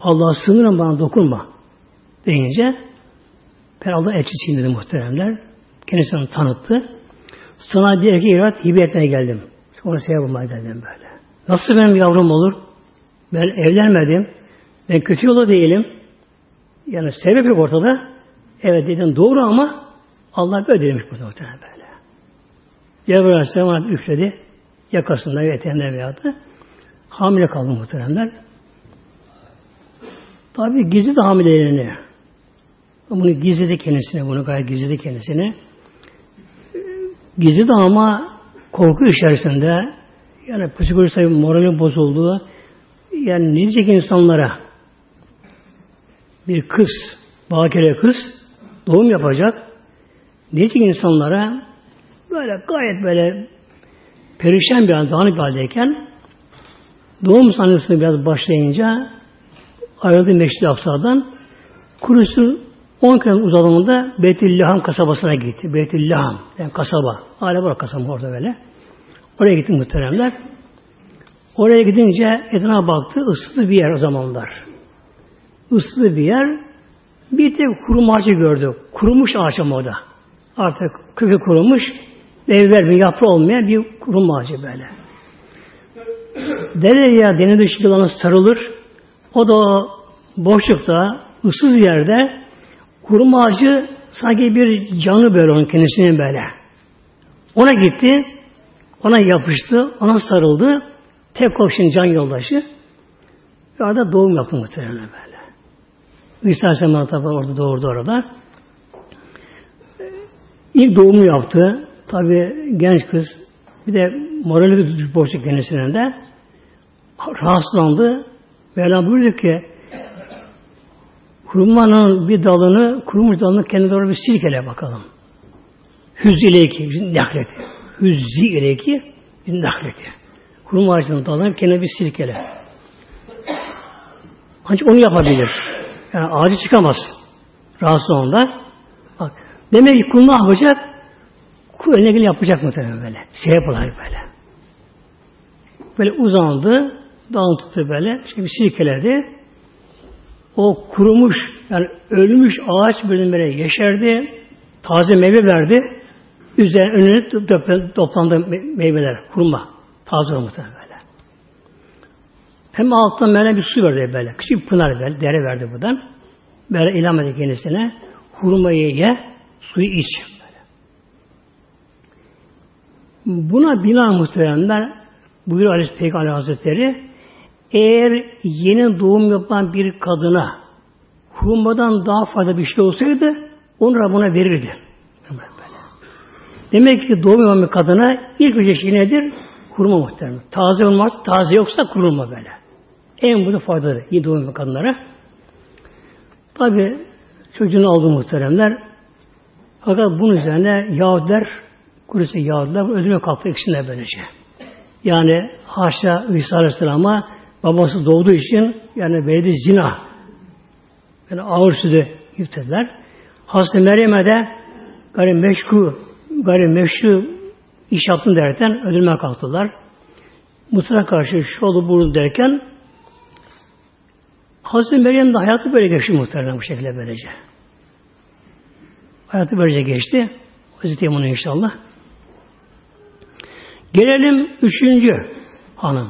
Allah sınırım bana dokunma deyince ben Allah elçisiyim dedi muhteremler. Kendisini tanıttı. Sana bir erkek evlat hibe etmeye geldim. Sonra bulmaya geldim böyle. Nasıl benim yavrum olur? Ben evlenmedim. Ben kötü yola değilim. Yani sebep yok ortada. Evet dedim doğru ama Allah böyle demiş burada muhtemelen böyle. Cebrail Aleyhisselam üfledi. Yakasında ve eteğinde veya da hamile kaldı muhteremler. Tabi gizli de hamilelerini. Bunu gizledi kendisine, bunu gayet gizledi kendisine. Gizli de ama korku içerisinde yani psikolojisi tabi morali bozuldu. Yani ne diyecek insanlara? Bir kız, bakire kız doğum yapacak. Ne diyecek insanlara? Böyle gayet böyle perişan bir an, dağınık haldeyken doğum sancısı biraz başlayınca ayrıldı Meşri Aksa'dan kurusu 10 kilometre uzalımında Beytüllaham kasabasına gitti. Beytüllaham yani kasaba. Hala var kasaba orada böyle. Oraya gitti muhteremler. Oraya gidince etrafına baktı. ıssız bir yer o zamanlar. Issız bir yer. Bir tek kurum ağacı gördü. Kurumuş ağaç ama orada. Artık kökü kurumuş. Ev vermiyor, yaprağı olmayan bir kurum ağacı böyle. Dere ya deniz dışı sarılır. O da boşlukta, ıssız yerde kurum ağacı sanki bir canı böyle onun kendisinin böyle. Ona gitti, ona yapıştı, ona sarıldı. Tek komşunun can yoldaşı. Ve orada doğum yaptı muhtemelen böyle. İsa Aleyhisselam tabi orada doğurdu orada. İlk doğumu yaptı. Tabi genç kız bir de morali de boşluk kendisine de rahatsızlandı. Mevlam buyurdu ki hurmanın bir dalını, kurumuş dalını kendi doğru bir silkele bakalım. Hüzzi ileyki, nakleti. Hüzzi ileyki, nakleti. Kurum ağacının dalını kendi bir silkele. Ancak onu yapabilir. Yani ağacı çıkamaz. Rahatsız onda. Bak, demek ki kul ne yapacak? Kul eline gelin yapacak muhtemelen böyle. Sebep olarak böyle. Böyle uzandı, dalını tuttu böyle, işte bir silkeledi. O kurumuş, yani ölmüş ağaç bölümlere yeşerdi, taze meyve verdi. Üzerine önüne toplandı meyveler, kuruma. Taze olmuş böyle. Hem alttan böyle bir su verdi böyle. Küçük pınar böyle, dere verdi buradan. Böyle ilham etti kendisine. Hurmayı ye, suyu iç. Böyle. Buna bina muhteremler buyuruyor Aleyhisselam Peygamber Hazretleri eğer yeni doğum yapan bir kadına hurmadan daha fazla bir şey olsaydı onu Rabbına verirdi. Demek ki doğum yapan bir kadına ilk önce şey nedir? Kuruma muhtemelen. Taze olmaz, taze yoksa kurulma böyle. En bu da faydalı iyi doğum yapan kadınlara. Tabi çocuğunu aldı muhteremler. Fakat bunun üzerine Yahudiler, kurusu Yahudiler öldürmeye kalktı ikisinde böylece. Yani haşa İsa Aleyhisselam'a babası doğduğu için yani belli zina yani ağır süde yüklediler. Hazreti Meryem'e de gayri meşku, gayri meşru iş yaptın derken öldürmeye kalktılar. Mısır'a karşı şu oldu bunu derken Hazreti Meryem de hayatı böyle geçti muhtemelen bu şekilde böylece. Hayatı böylece geçti. Hazreti Emun'a inşallah. Gelelim üçüncü hanım.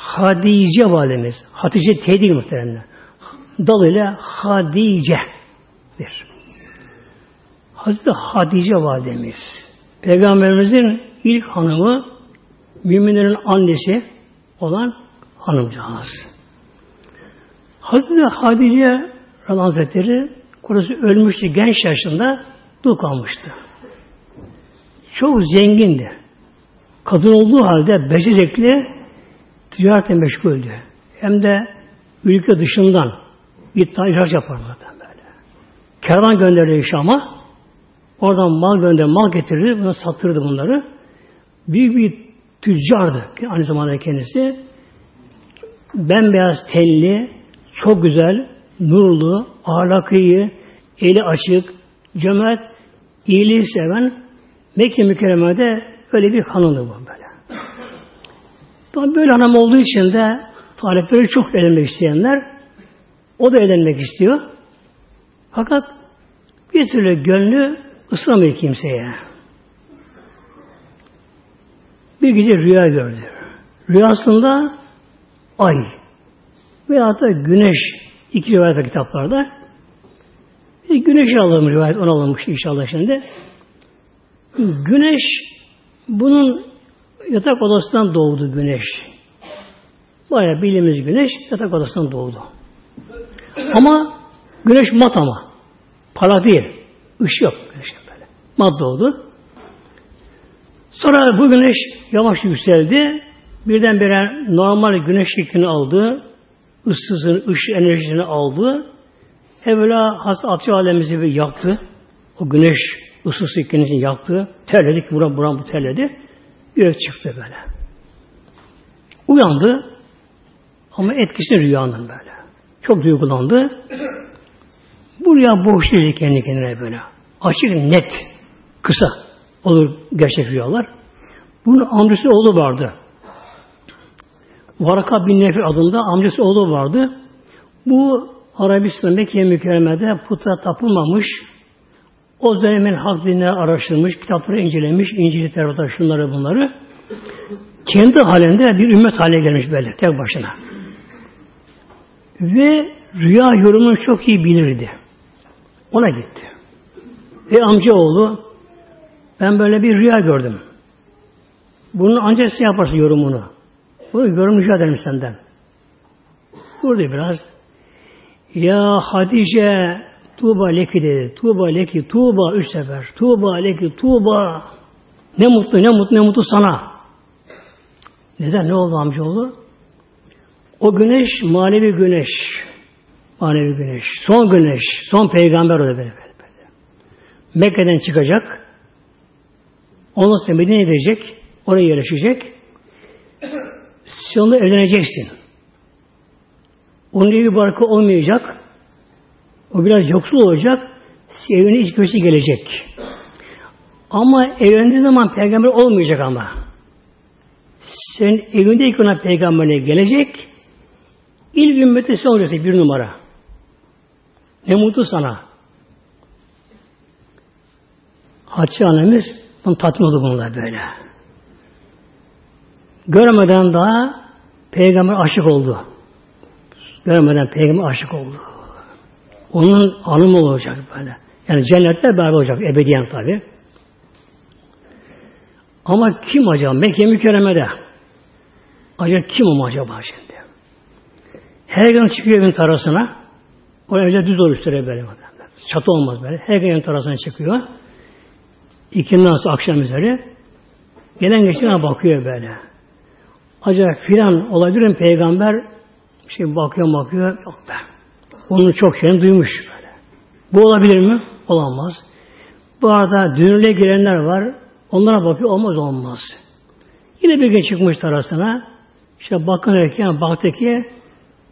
Hadice validemiz. Hatice teydi muhtemelen. Dalıyla Hadice'dir. Hazreti Hadice validemiz. Peygamberimizin ilk hanımı müminlerin annesi olan hanımcağız. Hazreti Hadice Hazretleri kocası ölmüştü genç yaşında dul kalmıştı. Çok zengindi. Kadın olduğu halde becerikli ticaretle meşguldü. Hem de ülke dışından bir tane ihraç yaparlardı böyle. Kervan gönderirdi Şam'a. Oradan mal gönder, mal getirirdi. Buna sattırdı bunları. Büyük bir tüccardı. Aynı zamanda kendisi. Bembeyaz telli, çok güzel, nurlu, ahlakı iyi, eli açık, cömert, iyiliği seven Mekke mükerremede öyle bir hanımdı bu böyle. Tabi böyle hanım olduğu için de talipleri çok evlenmek isteyenler o da evlenmek istiyor. Fakat bir türlü gönlü ısınamıyor kimseye. Bir gece rüya gördü. Rüyasında ay veya da güneş iki rivayet kitaplarda bir güneş alalım rivayet onu alınmış inşallah şimdi. Güneş bunun yatak odasından doğdu güneş. Baya bildiğimiz güneş yatak odasından doğdu. Ama güneş mat ama. Parlak değil. Işık yok güneşin böyle. Mat doğdu. Sonra bu güneş yavaş yükseldi. Birdenbire normal güneş şeklini aldı. Issızın, ışık enerjisini aldı. Evvela hasta atı alemimizi bir yaktı. O güneş ısısı kendisini yaktı. Terledik, buram buram bu terledi. Yürek çıktı böyle. Uyandı. Ama etkisi rüyanın böyle. Çok duygulandı. Bu rüya boş değil kendi kendine böyle. Açık, net, kısa olur gerçek rüyalar. Bunun amcası oğlu vardı. Varaka bin Nefi adında amcası oğlu vardı. Bu Arabistan Mekke mükerremede puta tapılmamış. O dönemin hak dinleri araştırmış, kitapları incelemiş, İncil'i Tevrat'ta şunları bunları. Kendi halinde bir ümmet haline gelmiş böyle tek başına. Ve rüya yorumunu çok iyi bilirdi. Ona gitti. Ve amcaoğlu ben böyle bir rüya gördüm. Bunun ancak sen yaparsın yorumunu. Bunu yorum rica ederim senden. Durdu biraz. Ya Hatice Tuğba leki dedi. Tuğba leki, Tuğba üç sefer. Tuğba leki, Tuğba. Ne mutlu, ne mutlu, ne mutlu sana. Neden? Ne oldu amcaoğlu? O güneş manevi güneş. Manevi güneş. Son güneş. Son peygamber o da böyle, böyle, böyle. Mekke'den çıkacak. Ondan sonra Medine'ye gidecek. Oraya yerleşecek. Sonunda evleneceksin. Onun evi barkı olmayacak. O biraz yoksul olacak. Evine iç göçü gelecek. Ama evlendiği zaman peygamber olmayacak ama. Sen evindeyken ona peygamberine gelecek. İlk ümmeti sen olacaksın bir numara. Ne mutlu sana. Hatice annemiz bunu tatmin oldu bunlar böyle. Görmeden daha peygamber aşık oldu. Görmeden peygamber aşık oldu. Onun anımı olacak böyle. Yani cennette beraber olacak. Ebediyen tabi. Ama kim acaba? Mekke mükerremede. Acaba kim o acaba şimdi? Her gün çıkıyor evin tarasına. O evde düz olur üstüne böyle. Çatı olmaz böyle. Her gün evin tarasına çıkıyor. İkinden sonra akşam üzeri. Gelen geçene bakıyor böyle. Acaba filan olabilir mi peygamber? Şey bakıyor bakıyor. Yok da. Onun çok şeyini duymuş böyle. Bu olabilir mi? Olamaz. Bu arada dünürle girenler var. Onlara bakıyor. Olmaz olmaz. Yine bir gün çıkmış tarasına. İşte bakınırken baktı ki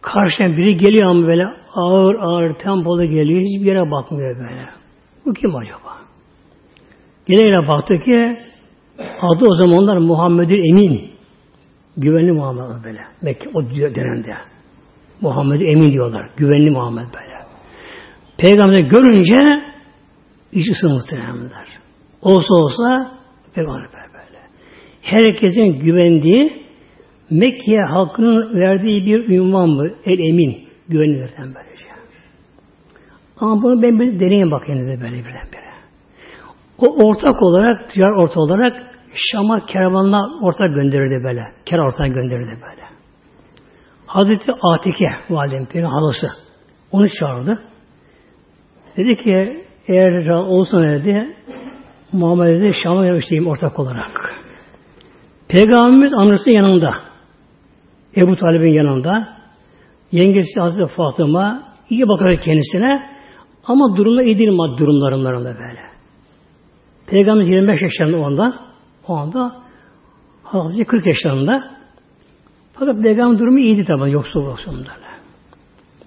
karşıdan biri geliyor ama böyle ağır ağır tempolu geliyor. Hiçbir yere bakmıyor böyle. Bu kim acaba? Yine baktı ki adı o zamanlar Muhammed'in Emin. Güvenli Muhammed böyle. Mekke o dönemde. Muhammed Emin diyorlar. Güvenli Muhammed böyle. Peygamber görünce iç ısı muhteremler. Olsa olsa peygamber böyle. herkesin güvendiği Mekke halkının verdiği bir ünvan mı? El emin. Güvenilirden böylece. Ama bunu ben bir deneyim bakayım dedi böyle birdenbire. O ortak olarak, diğer ortak olarak Şam'a kervanla ortak gönderirdi böyle. Kera ortak gönderirdi böyle. Hazreti Atike validem, halası. Onu çağırdı. Dedi ki eğer olsun dedi Muhammed dedi Şam'a gelmişteyim ortak olarak. Peygamberimiz annesinin yanında. Ebu Talib'in yanında. Yengesi Hazreti Fatıma iyi bakıyor kendisine ama durumda iyi değil maddi durumlarında böyle. Peygamber 25 yaşlarında o anda o anda Hazreti 40 yaşlarında fakat peygamber durumu iyiydi tabi yoksul yoksulunda.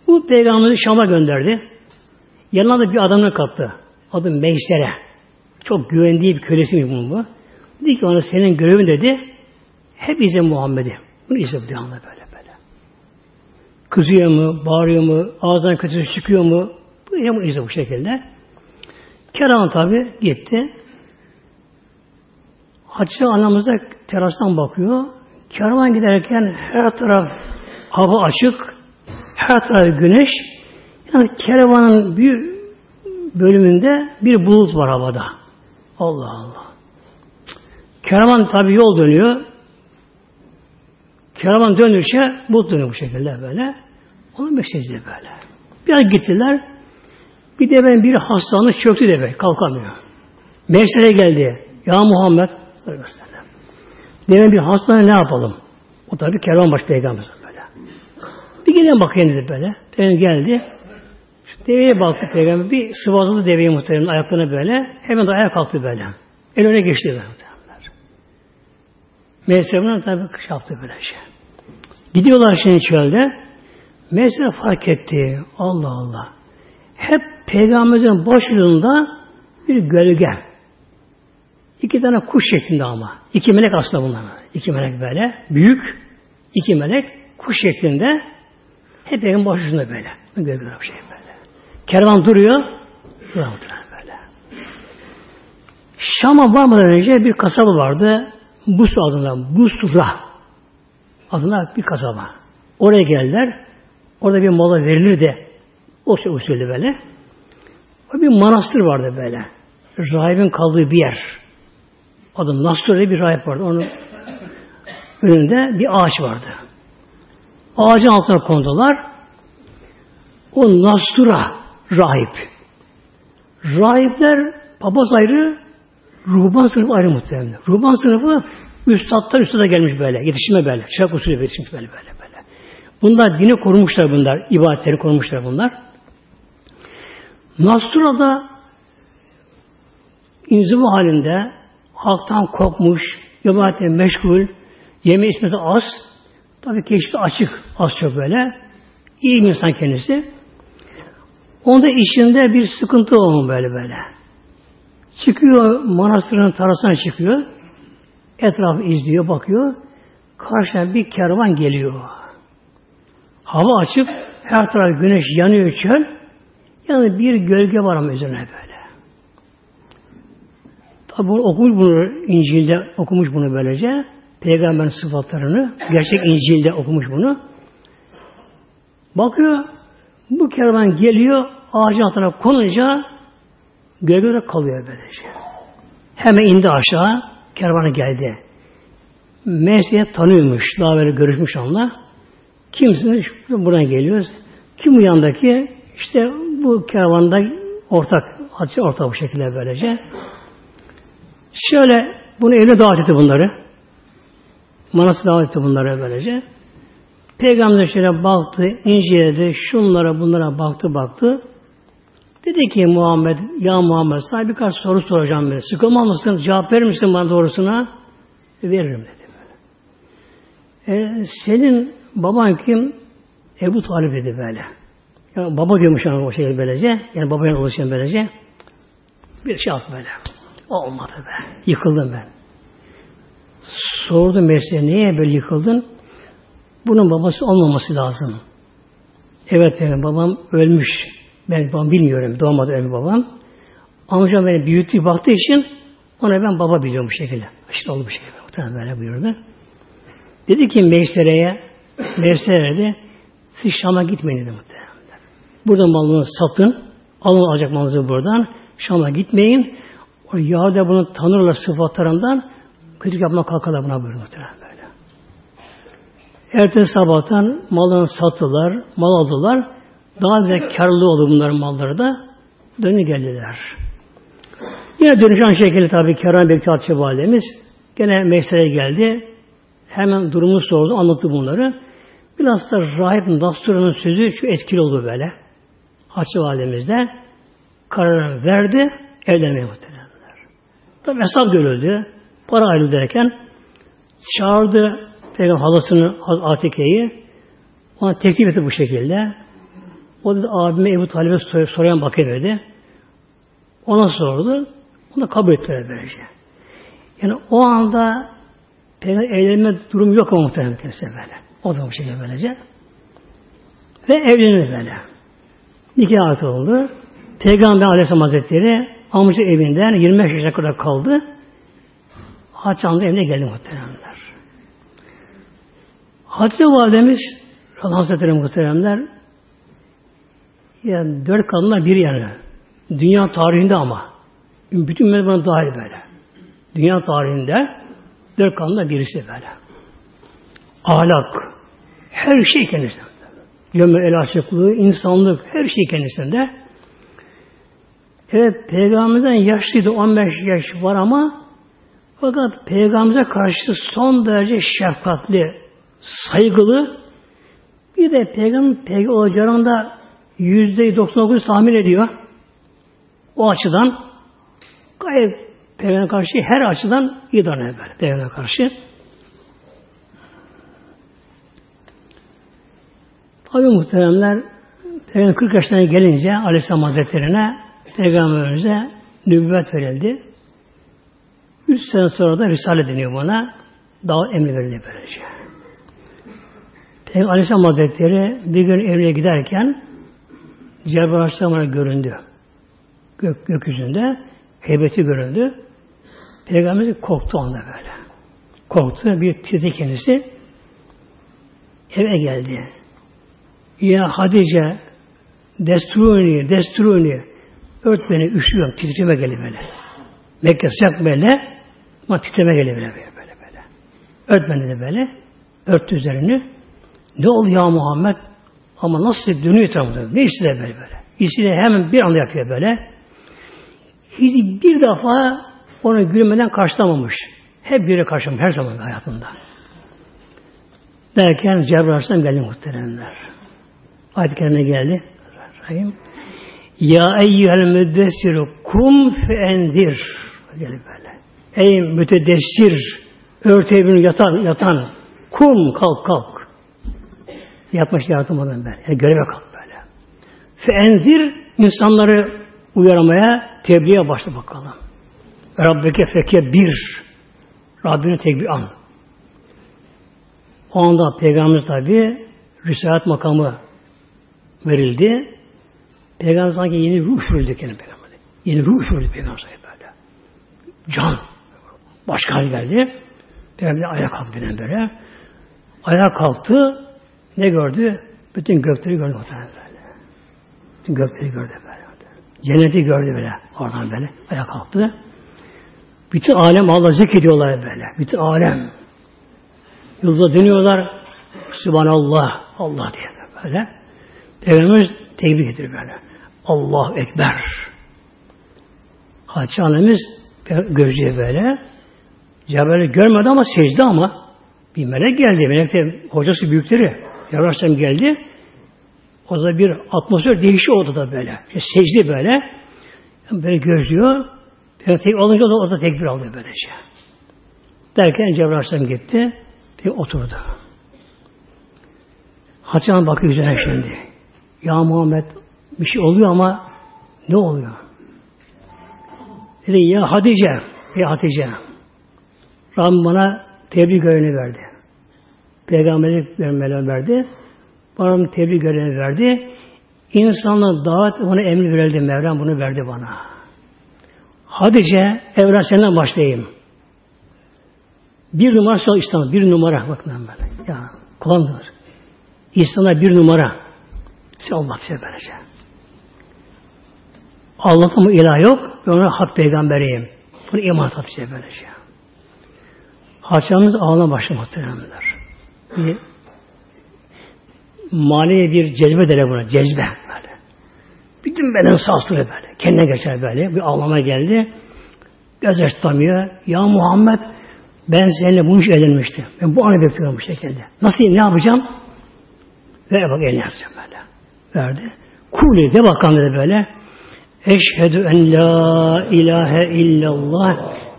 Bu peygamberi Şam'a gönderdi. Yanına da bir adamla kattı. Adı Meysere. Çok güvendiği bir kölesi bunun bu. Dedi ki ona senin görevin dedi hep izle Muhammed'i. Bunu izle bu devamlı böyle böyle. Kızıyor mu, bağırıyor mu, ağzından kötüsü çıkıyor mu? Bu bunu izle bu şekilde. Kerem tabi gitti. Hatice anamız da terastan bakıyor. Kervan giderken her taraf hava açık, her taraf güneş. Yani kervanın bir bölümünde bir bulut var havada. Allah Allah. Kervan tabi yol dönüyor. Kervan dönüşe bulut dönüyor bu şekilde böyle. Onun meşreci böyle. Biraz gittiler. Bir de ben bir hastanı çöktü de be, kalkamıyor. Mevsere geldi. Ya Muhammed Demin bir hastane ne yapalım? O tabi kervan baş peygamber böyle. Bir gelin bakayım dedi böyle. Demin geldi. Şu deveye baktı peygamber. Bir sıvazladı deveyi muhtemelen ayaklarına böyle. Hemen de ayağa kalktı böyle. El öne geçti böyle. Mevsimden tabi kış yaptı böyle şey. Gidiyorlar şimdi çölde. Mevsim fark etti. Allah Allah. Hep peygamberin başucunda bir gölge. İki tane kuş şeklinde ama. İki melek aslında bunlar. İki melek böyle. Büyük. iki melek kuş şeklinde. Hep evin başucunda böyle. Gölgeler bir şey böyle. Kervan duruyor. Duruyor böyle. Şam'a varmadan önce bir kasaba vardı. Bus adında. Busra adına bir kasaba. Oraya geldiler. Orada bir mola verilir de o şey usulü böyle. O bir manastır vardı böyle. Rahibin kaldığı bir yer. Adı Nastur'da bir rahip vardı. Onun önünde bir ağaç vardı. Ağacın altına kondular. O Nastura rahip. Rahipler papaz ayrı, ruhban sınıfı ayrı muhtemelen. Ruhban sınıfı üstadlar üstada gelmiş böyle. Yetişme böyle. Şark usulü yetişmiş böyle böyle böyle. Bunlar dini korumuşlar bunlar. ibadetleri korumuşlar bunlar. Nastura'da inziva halinde halktan kopmuş, ibadete meşgul, yeme içmesi az, tabii keşfi açık, az çok böyle. İyi bir insan kendisi. Onda içinde bir sıkıntı olmuş böyle böyle. Çıkıyor, manastırın tarasına çıkıyor. Etrafı izliyor, bakıyor. Karşıdan bir kervan geliyor. Hava açık, her taraf güneş yanıyor çöl. Yani bir gölge var ama üzerine böyle. Bunu okumuş bunu İncil'de okumuş bunu böylece. Peygamberin sıfatlarını gerçek İncil'de okumuş bunu. Bakıyor bu kervan geliyor ağacın altına konunca gölgede kalıyor böylece. Hemen indi aşağı kervanı geldi. Mesih'e tanıyormuş. Daha böyle görüşmüş onunla. Kimsiniz? Buradan geliyoruz. Kim bu yandaki? İşte bu kervanda ortak, ortak bu şekilde böylece. Şöyle bunu evine davet etti bunları. Manası davet etti bunları böylece. Peygamber şöyle baktı, inceledi, şunlara bunlara baktı baktı. Dedi ki Muhammed, ya Muhammed sana birkaç soru soracağım böyle. Sıkılma mısın? Cevap verir misin bana doğrusuna? E, veririm dedi. E, senin baban kim? Ebu Talip dedi böyle. Yani baba diyormuş o şey böylece. Yani babaya oluşan böylece. Bir şey yaptı böyle. Olmadı be. Yıkıldım ben. Sordu mesleğe niye böyle yıkıldın? Bunun babası olmaması lazım. Evet benim babam ölmüş. Ben babam bilmiyorum. Doğmadı ölmüş babam. Amcam beni büyüttü baktığı için ona ben baba biliyorum bu şekilde. İşte oldu bu şekilde. Muhtemelen böyle buyurdu. Dedi ki Meysere'ye Meysere dedi siz Şam'a gitmeyin dedi muhtemelen. Burada malını satın. Alın alacak malınızı buradan. Şam'a gitmeyin. O Yahudiler bunu tanırlar sıfatlarından. Kötülük yapma kalkarlar buna muhtemelen böyle. Ertesi sabahtan malını sattılar, mal aldılar. Daha güzel karlı oldu bunların malları da. Dönü geldiler. Yine dönüşen şekilde tabii Kerem Bekçi Atçı Validemiz gene mesele geldi. Hemen durumu sordu, anlattı bunları. Biraz da Rahip Nastura'nın sözü şu etkili oldu böyle. Hatice Validemiz de kararını verdi, evlenmeye muhtemelenler. Tabi hesap görüldü. Para ayrıldı derken çağırdı Peygamber halasını Atike'yi ona teklif etti bu şekilde. O da abime Ebu Talib'e sor, soruyan bakıverdi. Ona sordu. O da kabul etti böylece. Yani o anda Peygamber evlenme durumu yok ama muhtemelen kendisi böyle. O da bu şekilde böylece. Ve evlenir böyle. Nikah artı oldu. Peygamber Aleyhisselam Hazretleri amca evinden 25 yaşına kadar kaldı. Haçan'da evine geldi muhteremler. Hatice Validemiz Allah Hazretleri muhteremler yani dört kadınla bir yani. Dünya tarihinde ama. Bütün ümmet dahil böyle. Dünya tarihinde dört kadınla birisi böyle. Ahlak. Her şey kendisinde. Cömert el açıklığı, insanlık, her şey kendisinde. Evet, Peygamberden yaşlıydı, 15 yaş var ama fakat Peygamber'e karşı son derece şefkatli, saygılı, bir de Peygamber peygamber olacağını da yüzde 99 tahmin ediyor. O açıdan gayet Peygamber'e karşı her açıdan iyi davranıyor böyle Peygamber'e karşı. Tabi muhteremler Peygamber 40 yaşına gelince Aleyhisselam Hazretleri'ne Peygamberimize nübüvvet verildi. Üç sene sonra da Risale deniyor buna. Daha emri verildi böylece. Peygamber Aleyhisselam Hazretleri bir gün evine giderken Cebrail Aleyhisselam'a göründü. Gök, gökyüzünde heybeti göründü. Peygamberimiz korktu anda böyle. Korktu. Bir titredi kendisi. Eve geldi. Ya Hadice desturuni, desturuni ört beni üşüyorum, titreme geliyor böyle. Mekke sıcak böyle ama titreme geliyor böyle böyle böyle. Ört beni de böyle. Örttü üzerini. Ne oldu ya Muhammed? Ama nasıl dönüyor etrafında? Ne istiyor böyle böyle? İstediğini hemen bir anda yapıyor böyle. Hiç bir defa onu gülmeden karşılamamış. Hep biri karşılamış her zaman hayatında. Derken Cebrail Aleyhisselam geldi muhteremler. Ayet-i geldi. Rahim. Ya eyyühel müddessir kum fe endir. Geldi böyle. Ey mütedessir örteğini yatan, yatan kum kalk kalk. Yapmış yaratılmadan ben. Yani göreve kalk böyle. Fe endir insanları uyaramaya, tebliğe başla bakalım. Rabbeke feke bir. Rabbini tekbir an. O anda Peygamberimiz tabi Risalet makamı verildi. Peygamber sanki yeni ruh verildi kendine Peygamber. Yeni ruh verildi Peygamber böyle. Can. Başka hal geldi. Peygamber ayağa kalktı birden böyle. Ayağa kalktı. Ne gördü? Bütün gökleri gördü muhtemelen böyle. Bütün gökleri gördü böyle. Cenneti gördü böyle. Oradan böyle. Ayağa kalktı. Bütün alem Allah zikrediyorlar böyle. Bütün alem. Yolda dönüyorlar. Subhanallah. Allah diye böyle. Peygamberimiz tekbir getirir böyle. Allah Ekber. Hatice annemiz gözcüye böyle. Cebrail'i görmedi ama secde ama bir melek geldi. Melek de hocası büyükleri. Cebrail geldi. O da bir atmosfer değişiyor odada böyle. İşte secde böyle. Böyle gözlüyor. Yani tek olunca da orada tekbir aldı böylece. Derken Cebrail gitti. Bir oturdu. Hatice Hanım bakıyor üzerine şimdi. Ya Muhammed bir şey oluyor ama ne oluyor? Dedi ya Hatice, ya Hatice. Rabbim bana tebliğ görevini verdi. Peygamberlik görevini verdi. Bana tebliğ görevini verdi. İnsanla davet ona emri verildi. Mevlam bunu verdi bana. Hatice evren senden başlayayım. Bir numara şu İslam. Bir numara. Bakın böyle. Ya kullanılır. İslam'da bir numara. İşte Allah bize böylece. Allah'ta mı ilah yok? Ben ona hak peygamberiyim. Bunu iman tatlıca böylece. Haçamız ağına başlamak muhtemelenler. Bir mali bir cezbe dere buna. Cezbe böyle. Bütün beden sarsılıyor böyle. Kendine geçer böyle. Bir ağlama geldi. Göz açtamıyor. Ya Muhammed ben seninle bu iş edilmiştim. Ben bu anı bekliyorum bu şekilde. Nasıl ne yapacağım? Ver bak eline yapacağım böyle. Verdi. Kuli de bakan dedi böyle. Eşhedü en la ilahe illallah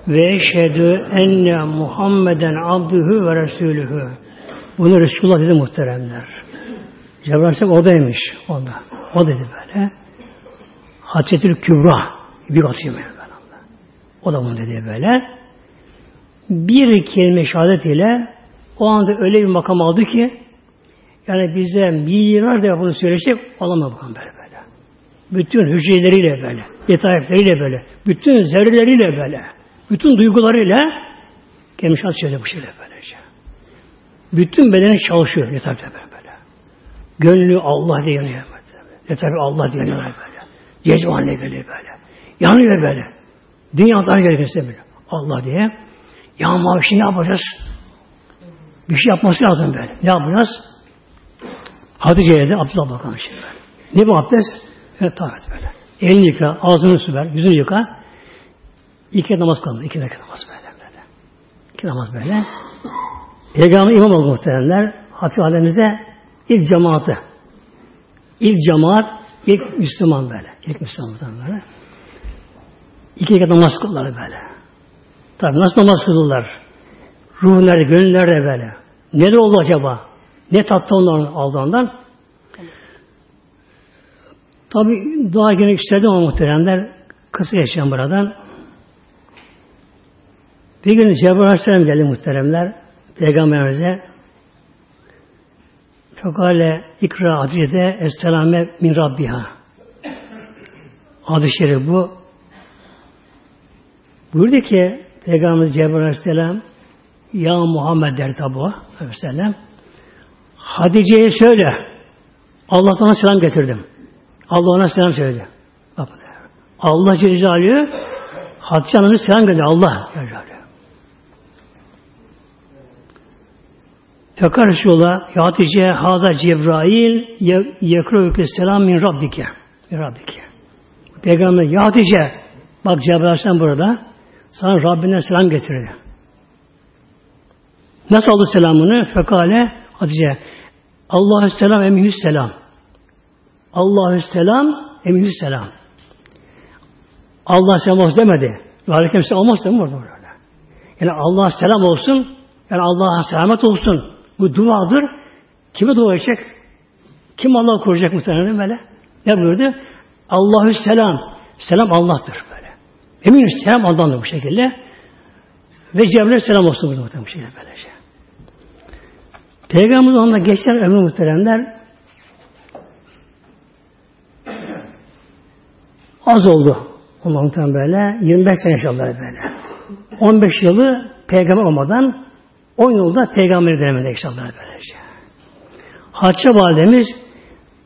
ve eşhedü enne Muhammeden abdühü ve resulühü. Bunu Resulullah dedi muhteremler. Cebrail Aleyhisselam oradaymış. Onda. O dedi böyle. Hadsetül Kübra. Bir atıyor böyle. O da bunu dedi böyle. Bir kelime şehadet ile o anda öyle bir makam aldı ki yani bize milyar defa bunu söyleyecek olamaz bakalım böyle. Bütün hücreleriyle böyle, detaylarıyla böyle, bütün zerreleriyle böyle, bütün duygularıyla kelime şehadet söyledi bu şeyle böylece. Bütün bedeni çalışıyor detaylarıyla böyle böyle. Gönlü Allah diye yanıyor böyle. Detaylı Allah diye yanıyor böyle. Cezvanle geliyor böyle. Yanıyor böyle. Dünyadan gerekirse böyle. Allah diye. Ya mavişi ne yapacağız? Bir şey yapması lazım böyle. Ne yapacağız? Hatice'ye de Abdullah bakalım şimdi böyle. Ne bu abdest? Evet taharet böyle. Elini yıka, ağzını süper, yüzünü yıka. İki namaz kaldı. İki dakika namaz böyle. böyle. İki namaz böyle. Peygamber imam oldu muhtemelenler. Hatice alemimizde ilk cemaati. İlk cemaat, ilk Müslüman böyle. İlk Müslüman böyle. İki rekat namaz kıldılar böyle. Tabi nasıl namaz kıldılar? Ruh nerede, gönül nerede böyle? Ne oldu acaba? Ne tattı onların aldığından? Tabi daha gene isterdim ama muhteremler kısa yaşayan buradan. Bir gün Cebrail Aleyhisselam geldi muhteremler Peygamberimize Fekale ikra adrede esselame min Rabbiha. Adı şerif bu. Buyurdu ki Peygamberimiz Cebrail Aleyhisselam Ya Muhammed der tabi Aleyhisselam Hatice'ye söyle Allah'tan selam getirdim. Allah ona selam söyledi. Allah Celle Celaluhu Hatice Hanım'a selam gönderdi. Allah Celle Celaluhu. Fekar Resulullah Ya Hatice Haza Cebrail Yekru'ke selam min Rabbike. Min Rabbike. Peygamber Ya Hatice bak Cebrail Aleyhisselam burada sana Rabbinden selam getirdi. Nasıl aldı selamını? Fekale Hatice Allahü selam emihü selam. Allahü selam emihü selam. Allah selam olsun demedi. Aleyküm selam olmaz değil mi orada böyle? Yani Allah selam olsun, yani Allah'a selamet olsun. Bu duadır. Kime dua edecek? Kim Allah koruyacak muhtemelen böyle? Ne buyurdu? Allahü selam. Selam Allah'tır. Emin selam Allah'ın bu şekilde. Ve Cebrail selam olsun burada muhtemelen bu şekilde böylece. Peygamberimiz onunla geçen ömrü muhteremler az oldu. Allah muhtemelen böyle. 25 sene yaşadılar böyle. 15 yılı peygamber olmadan 10 yılda peygamber döneminde yaşadılar böylece. Hatice validemiz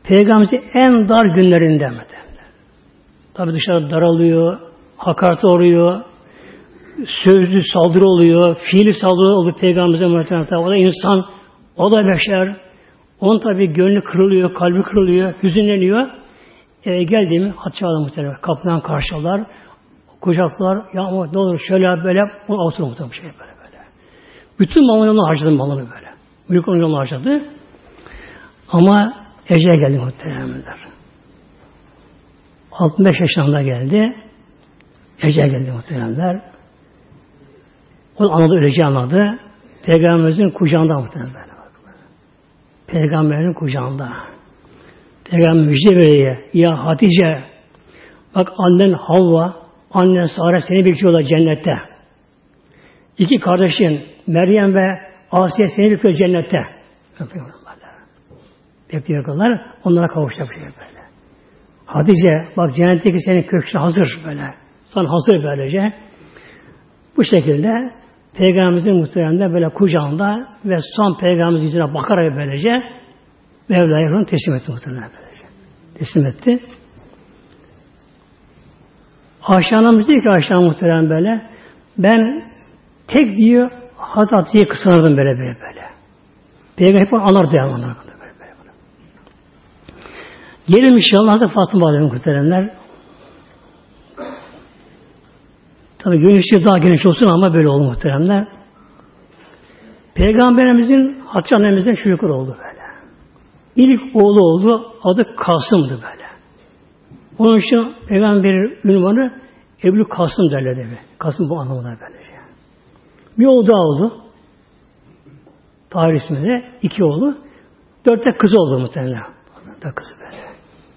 peygamberimizin en dar günlerinde mi? Tabi dışarı daralıyor, hakaret oluyor, sözlü saldırı oluyor, fiili saldırı oluyor Peygamberimize muhtemelen. O da insan, o da beşer. Onun tabi gönlü kırılıyor, kalbi kırılıyor, hüzünleniyor. Eve geldiğimi Hanım muhtemelen. Kapıdan karşılar, kucaklar, ya ama ne olur şöyle böyle, onu avutur muhtemelen şey böyle böyle. Bütün malını ona harcadı malını böyle. Büyük onu harcadı. Ama Ece geldi muhtemelenler. 65 yaşında geldi. Ecel geldi muhteremler. O anladı, öleceği anladı. Peygamberimizin kucağında muhteremler. Peygamberin kucağında. Peygamber müjde veriyor. Ya Hatice bak annen Havva, annen Sara seni bekliyorlar cennette. İki kardeşin Meryem ve Asiye seni bekliyor cennette. Bekliyorlar. Onlara kavuşacak şey böyle. Hatice bak cennetteki senin köşkü hazır böyle. Sana hazır böylece. Bu şekilde Peygamberimizin muhteremde böyle kucağında ve son peygamberimizin yüzüne bakarak böylece Mevla'ya onu teslim etti muhterem böylece. Teslim etti. Ayşe anamız diyor ki Ayşe muhterem böyle ben tek diyor Hazreti Hatice'yi kıskanırdım böyle böyle böyle. Peygamber hep onu anardı yani onlar. Böyle, böyle, böyle. Gelin inşallah Hazreti Fatıma Aleyhisselam muhteremler. Tabi güneşi daha geniş olsun ama böyle oldu muhteremler. Peygamberimizin Hatice annemizin çocukları oldu böyle. İlk oğlu oldu. Adı Kasım'dı böyle. Onun için Peygamber'in ünvanı Ebu Kasım derler dedi. Kasım bu anlamına böylece. Bir oğlu daha oldu. Tarih isminde iki oğlu. Dörtte kız oldu muhtemelen. Dört kızı böyle.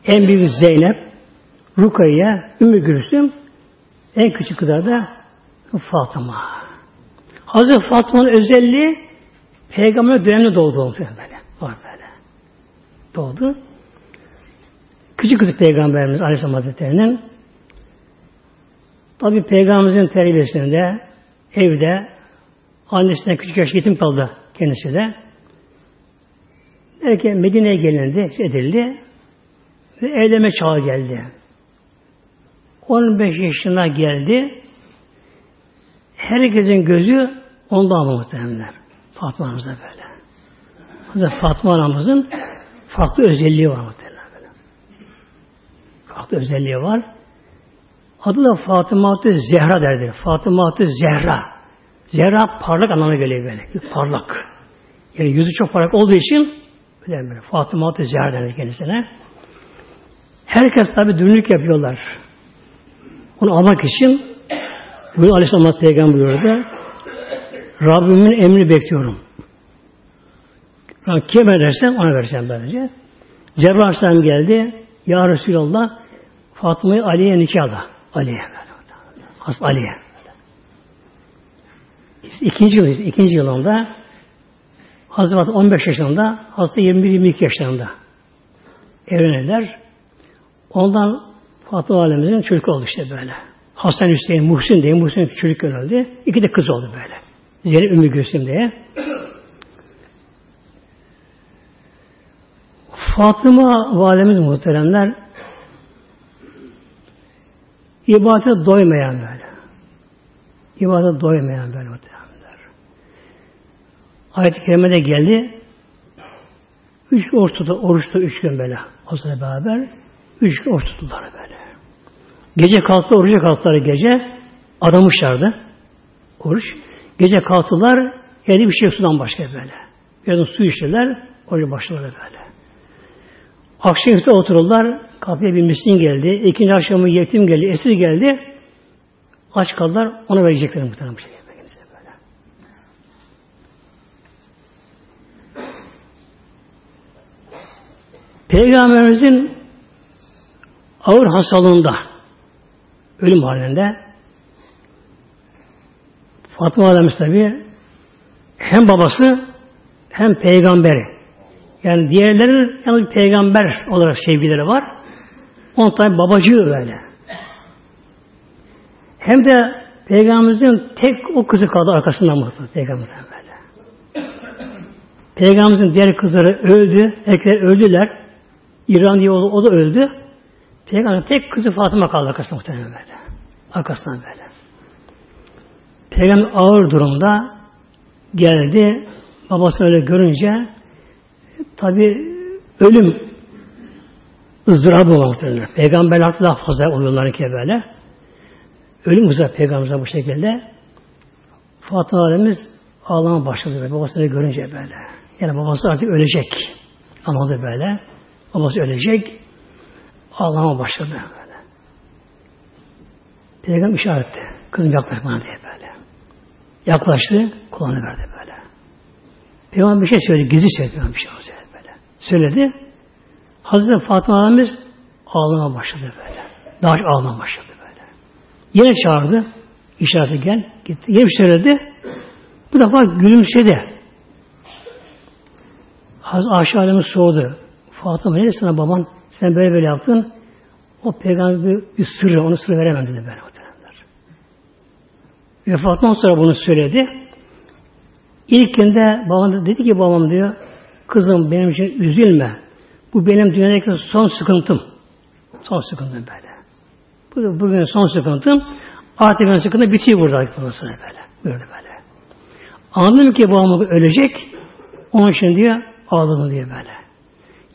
En büyük Zeynep, Rukayye, Ümmü Gülsüm, en küçük kızlar da Fatıma. Hazreti Fatıma'nın özelliği Peygamber döneminde doğdu olmuş böyle. Var böyle. Doğdu. Küçük kızı Peygamberimiz Aleyhisselam Hazretleri'nin tabi Peygamberimizin terbiyesinde evde annesine küçük yaş yetim kaldı kendisi de. Derken Medine'ye gelindi, edildi ve evlenme çağı geldi. 15 yaşına geldi. Herkesin gözü onda ama muhtemelenler. Fatma böyle. Hazreti Fatma anamızın farklı özelliği var muhtemelen. Farklı özelliği var. Adı da Fatıma Zehra derdi. Fatıma Zehra. Zehra parlak anlamına geliyor böyle. Parlak. Yani yüzü çok parlak olduğu için böyle böyle. Fatıma Zehra derdi kendisine. Herkes tabi dünlük yapıyorlar. Onu almak için buyur Aleyhisselam Peygamber buyurdu. Rabbimin emrini bekliyorum. Ben kim edersem ona vereceğim böylece. Cebrail Aleyhisselam geldi. Ya Resulallah Fatıma'yı Ali'ye nikahla. Ali'ye. Has Ali'ye. İkinci yıl, ikinci yılında Hazreti 15 yaşında, Hazreti 21-22 yaşlarında evlenirler. Ondan Fatıma Validemizin çocuk oldu işte böyle. Hasan Hüseyin, Muhsin diye Muhsin çocuk öldü. İki de kız oldu böyle. Zeynep Ümmü Gülsüm diye. Fatıma validemiz muhteremler ibadete doymayan böyle. İbadete doymayan böyle muhteremler. Ayet-i Kerime'de geldi. Üç oruç tuttu, oruç tuttu üç gün böyle. Sırada beraber üç gün oruç tuttular böyle. Gece kalktı, oruca kalktılar gece. Adamışlardı. Oruç. Gece kalktılar, elde bir şey sudan başka böyle. Biraz su içtiler, oraya başladılar böyle. Akşam üstü otururlar, kapıya bir miskin geldi, ikinci akşamı yetim geldi, esir geldi. Aç kaldılar, ona verecekler muhtemelen bir şey. Böyle. Peygamberimizin ağır hastalığında, ölüm halinde Fatıma Validemiz tabi hem babası hem peygamberi. Yani diğerlerinin yalnız peygamber olarak sevgileri var. On tabi babacığı böyle. Hem de Peygamberimizin tek o kızı kaldı arkasından mı? Peygamberden böyle. Peygamberimizin diğer kızları öldü. Erkekler öldüler. İran diye o da öldü. Peygamberin tek kızı Fatıma kaldı arkasından muhtemelen böyle. Arkasından böyle. Peygamber ağır durumda geldi. Babasını öyle görünce tabi ölüm ızdırabı muhtemelen. Peygamberler daha fazla oluyorlar ki böyle. Ölüm ızdırabı peygamberimize bu şekilde. Fatıma Validemiz ağlama başladı. Babasını görünce böyle. Yani babası artık ölecek. Anladı böyle. Babası ölecek. Ağlama başladı böyle. Peygamber işaretti. Kızım yaklaş bana diye böyle. Yaklaştı, kulağını verdi böyle. Peygamber bir şey söyledi, gizli söyledi bir şey böyle. Söyledi. Hazreti Fatıma Hanımız ağlama başladı böyle. Daha ağlama başladı böyle. Yine çağırdı. İşareti gel. Gitti. Yine bir söyledi. Bu defa gülümsedi. Hazreti Ayşe Alemi sordu. Fatıma ne sana baban? Sen böyle böyle yaptın. O peygamber bir, bir sırrı, onu sırrı veremem dedi böyle muhtemelenler. Vefatından sonra bunu söyledi. İlkinde babam dedi ki babam diyor kızım benim için üzülme. Bu benim dünyadaki son sıkıntım. Son sıkıntım böyle. Bu bugün son sıkıntım. Artık benim sıkıntı bitiyor burada. Bundan sonra böyle. Böyle böyle. Anladım ki babam ölecek. Onun için diyor ağladım diyor böyle.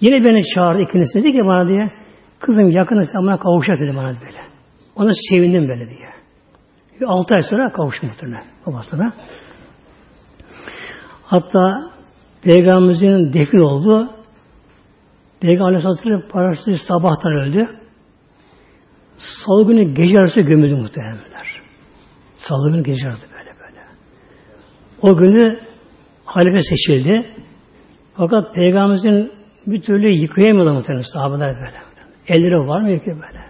Yine beni çağırdı ikincisi dedi ki bana diye kızım yakında sen bana kavuşacak dedi bana böyle. Ona sevindim böyle diye. Altı ay sonra kavuştum muhtemelen babasına. Hatta Peygamberimizin defin oldu. Peygamber Aleyhisselatü parası sabahtan öldü. Salı günü gece arası gömüldü muhtemelenler. Salı günü gece arası böyle böyle. O günü halife seçildi. Fakat Peygamberimizin bir türlü yıkayamadı muhtemelen sahabeler böyle. Elleri var mı ki böyle?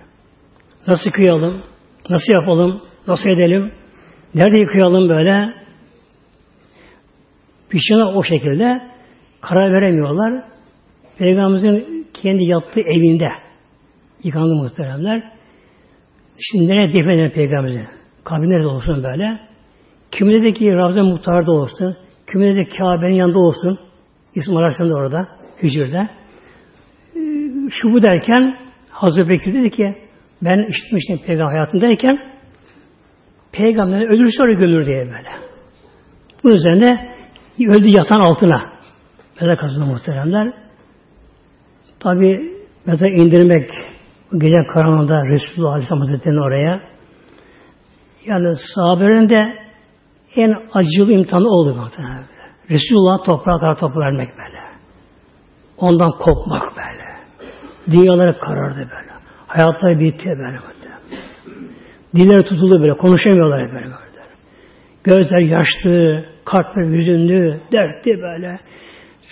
Nasıl yıkayalım? Nasıl yapalım? Nasıl edelim? Nerede yıkayalım böyle? Pişine o şekilde karar veremiyorlar. Peygamberimizin kendi yattığı evinde yıkandı muhteremler. Şimdi nereye defneder Peygamberimizi? Kabri nerede olsun böyle? Kimi dedi ki Ravza Muhtar'da olsun. Kimi dedi Kabe'nin yanında olsun. İsmail Aleyhisselam da orada. Hücrede. Ee, şu bu derken Hazreti Bekir dedi ki ben işitmiştim peygamber hayatındayken peygamber ölürse oraya gömür diye böyle. Bunun üzerine öldü yatan altına. Mezar kazandı muhteremler. Tabi mezar indirmek gece karanlığında Resulullah Aleyhisselam Hazretleri'nin oraya yani sahabelerin de en acılı imtihanı oldu muhtemelen. Resulullah toprağa kadar topu vermek böyle. Ondan kopmak böyle. Dünyaları karardı böyle. Hayatları bitti böyle. Dilleri tutuldu böyle. Konuşamıyorlar böyle. böyle. Gözler yaşlı, kalpler hüzünlü, dertli böyle.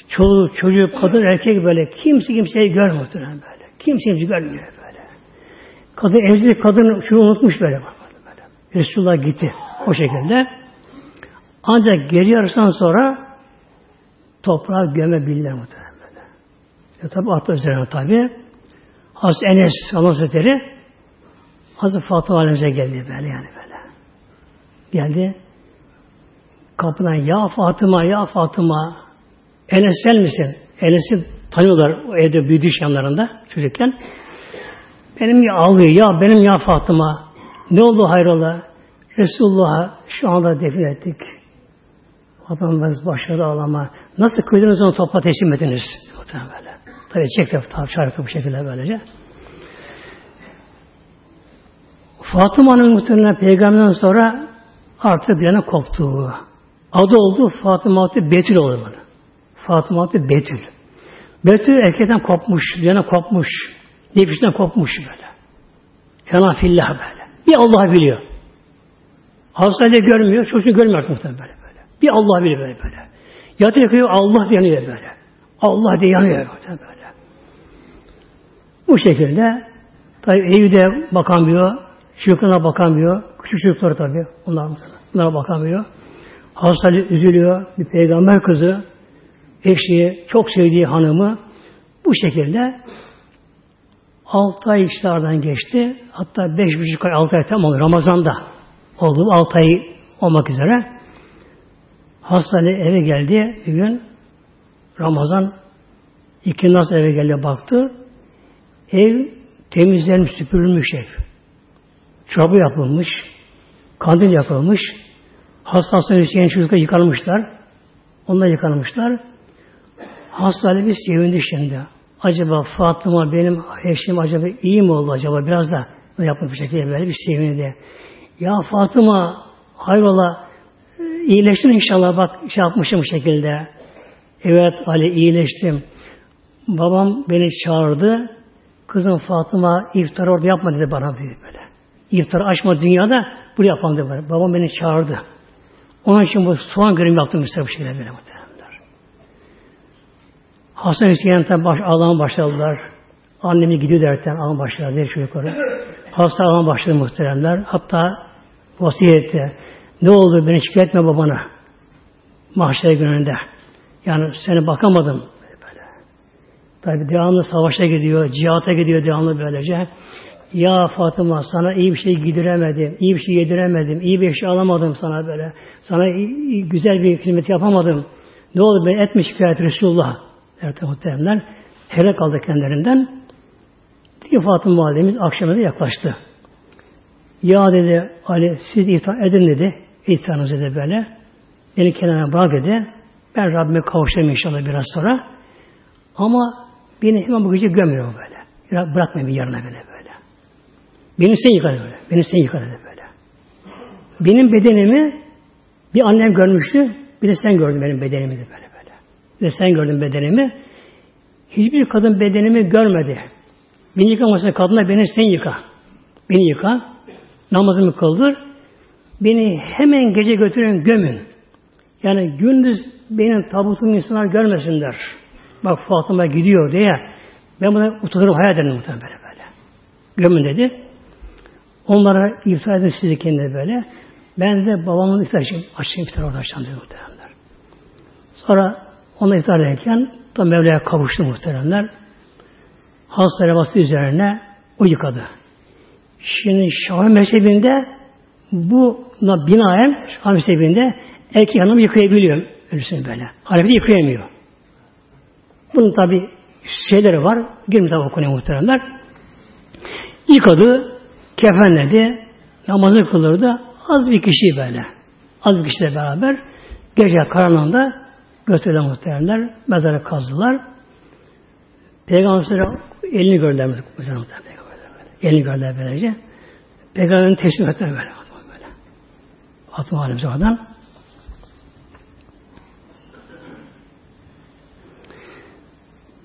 Çoluk, çocuk, kadın, erkek böyle. Kimse kimseyi görmüyor böyle. Kimse kimseyi görmüyor böyle. Kadın, emzirik kadın şunu unutmuş böyle. böyle. Resulullah gitti. O şekilde. Ancak geri yarısından sonra toprağa gömebilirler muhtemelen böyle. Ya tabi atla üzerine tabi. Hazreti Enes Hazretleri Hazreti Fatıma Validemize geldi böyle yani böyle. Geldi. Kapıdan ya Fatıma ya Fatıma Enes sen misin? Enes'i tanıyorlar o evde büyüdü yanlarında çocukken. Benim ya ağlıyor ya benim ya Fatıma. Ne oldu hayrola? Resulullah'a şu anda defin ettik. Adamımız başarı ağlama. Nasıl kıydınız onu topla teslim ediniz? Böyle. Tabi çekti şarkı bu şekilde böylece. Fatıma'nın muhtemelen peygamberden sonra artık bir yana koptu. Adı oldu Fatıma Betül oldu bana. Fatıma Betül. Betül erkekten kopmuş, yana kopmuş. Nefisinden kopmuş böyle. Fena fillah böyle. Bir Allah biliyor. Hastayla görmüyor, çocuğu görmüyor artık muhtemelen böyle, böyle. Bir Allah biliyor böyle böyle. Yatı yakıyor, Allah yanıyor böyle. Allah diye yanıyor muhtemelen böyle. Bu şekilde tabi evde bakamıyor, çocuklarına bakamıyor, küçük çocukları tabi, onlar bunlara bakamıyor. Hastalı üzülüyor, bir peygamber kızı, eşi, çok sevdiği hanımı bu şekilde altı ay işlerden geçti. Hatta beş buçuk ay, altı ay tam oldu. Ramazan'da oldu. Altı ay olmak üzere. Hastane eve geldi bir gün. Ramazan iki nasıl eve geldi baktı. Ev temizlenmiş, süpürülmüş ev. Çabı yapılmış, kandil yapılmış, hastane Hüseyin çocuklar yıkanmışlar. Onlar yıkanmışlar. Hastane bir sevindi şimdi. Acaba Fatıma benim eşim acaba iyi mi oldu acaba? Biraz da yapmış bir şekilde böyle bir sevindi. Ya Fatıma hayrola iyileştin inşallah bak şey yapmışım bu şekilde. Evet Ali iyileştim. Babam beni çağırdı. Kızım Fatıma iftar orada yapma dedi bana dedi böyle. İftar açma dünyada bunu yapalım dedi. Babam beni çağırdı. Onun için bu soğan görevi yaptım işte bu şekilde böyle muhtemelenler. Hasan Hüseyin'den baş, ağlamaya başladılar. Annemi gidiyor derken ağlamaya başladılar. Diye yukarı. Hasta ağlamaya başladı muhteremler. Hatta vasiyette ne oldu beni şikayet etme babana. Mahşer gününde. Yani seni bakamadım. Böyle. Tabi devamlı savaşa gidiyor, cihata gidiyor devamlı böylece. Ya Fatıma sana iyi bir şey giydiremedim, iyi bir şey yediremedim, iyi bir şey alamadım sana böyle. Sana güzel bir hizmet yapamadım. Ne oldu ben etmiş şikayet Resulullah. Evet muhteremler. Hele kaldı kendilerinden. Diye Fatıma validemiz akşamda yaklaştı. Ya dedi Ali siz iftihar edin dedi. İftiharınızı dedi böyle. Beni kenara bırak dedi. Ben Rabbime kavuşayım inşallah biraz sonra. Ama beni hemen bu gece gömüyor böyle. Bırakmayın bir yarına böyle böyle. Beni sen yıkar böyle. Beni sen yıkar böyle. Benim bedenimi bir annem görmüştü. Bir de sen gördün benim bedenimi de böyle böyle. Bir de sen gördün bedenimi. Hiçbir kadın bedenimi görmedi. Beni yıkamasına kadına beni sen yıka. Beni yıka. Namazımı kıldır. Beni hemen gece götürün gömün. Yani gündüz benim tabutumu insanlar görmesinler. Bak Fatıma gidiyor diye. Ben buna utanırım hayal ederim muhtemelen böyle böyle. Gömün dedi. Onlara iftar edin sizi kendine böyle. Ben de babamın iftar açayım iftar orada açacağım dedi muhteremler. Sonra ona iftar ederken tam Mevla'ya kavuştu muhteremler. Hasta arabası üzerine o yıkadı. Şimdi Şafii mezhebinde bu binaen Şafii mezhebinde erkek hanım yıkayabiliyor ölüsünü böyle. Hanefi'de yıkayamıyor. Bunun tabi şeyleri var. Girmeden okunuyor muhteremler. Yıkadı, kefenledi, namazı kılırdı. Az bir kişi böyle. Az bir kişiyle beraber gece karanlığında götürdüler muhteremler. Mezara kazdılar. Peygamber elini mesela Elini gördüler böylece. Peygamberin teslim ettiler böyle. böyle. Aleyhisselam'dan oradan.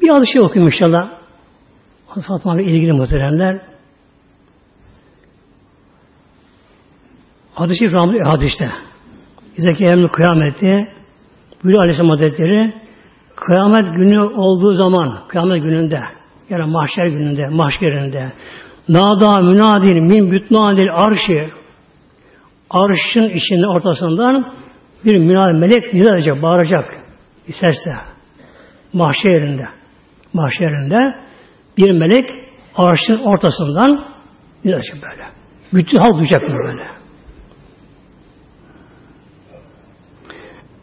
Bir adı şey okuyayım inşallah. Fatıma ile ilgili muhteremler. Hadis-i Ramlı hadiste. İzaki emri kıyameti buyuruyor Aleyhisselam Hazretleri kıyamet günü olduğu zaman kıyamet gününde yani mahşer gününde mahşerinde nada münadin min bütnadil arşi arşın içinde ortasından bir münad melek nida bağıracak isterse mahşerinde mahşerinde bir melek arşın ortasından nida böyle. Bütün halk duyacak bunu böyle.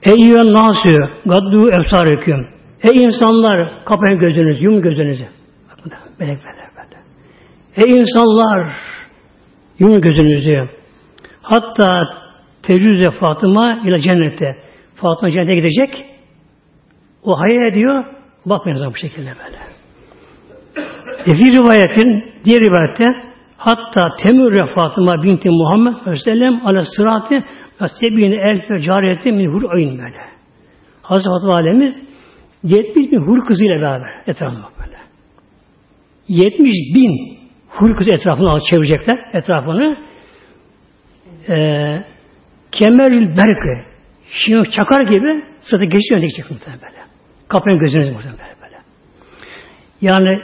Eyyühen nasü gaddu efsarüküm. Ey insanlar kapayın gözünüzü, yum gözünüzü. Melek böyle böyle. Ey insanlar yum gözünüzü. Hatta tecrüze Fatıma ile cennette. Fatıma cennete gidecek. O hayal ediyor. Bakmayın bu şekilde böyle. Efi rivayetin diğer rivayette hatta temür Fatıma binti Muhammed Aleyhisselam ala sıratı Sebine elfe cariyeti min hur ayın böyle. Hazreti Fatıma Validemiz 70 bin hur kızıyla beraber etrafına böyle. 70 bin hur kızı etrafını çevirecekler etrafını. Ee, kemerül berkı şimdi çakar gibi sırada geçiyor önde gidecek muhtemelen böyle. Kapının gözünüz muhtemelen böyle. Yani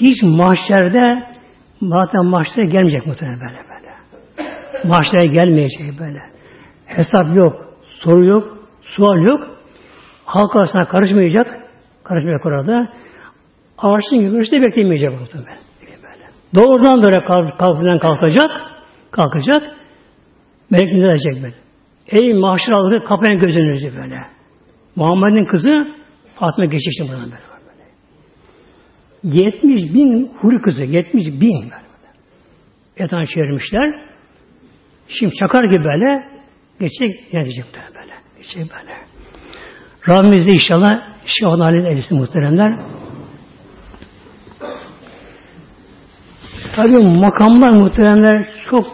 hiç mahşerde zaten mahşere gelmeyecek muhtemelen böyle böyle. Mahşere gelmeyecek böyle. Hesap yok, soru yok, sual yok. Halk arasına karışmayacak. Karışmayacak orada. Arşın yürüyüşte beklemeyecek muhtemelen. Doğrudan böyle kalkından kalkacak. Kalkacak. Melek ne diyecek böyle. Ey mahşer aldı kapayın gözünüzü böyle. Muhammed'in kızı Fatıma şimdi buradan böyle. böyle. 70 bin huri kızı, 70 bin böyle. Yatağını çevirmişler. Şimdi çakar gibi böyle Geçecek, yönetecek böyle. Geçecek böyle. Rabbimiz de inşallah şahane halinde elbisi muhteremler. Tabi makamlar muhteremler çok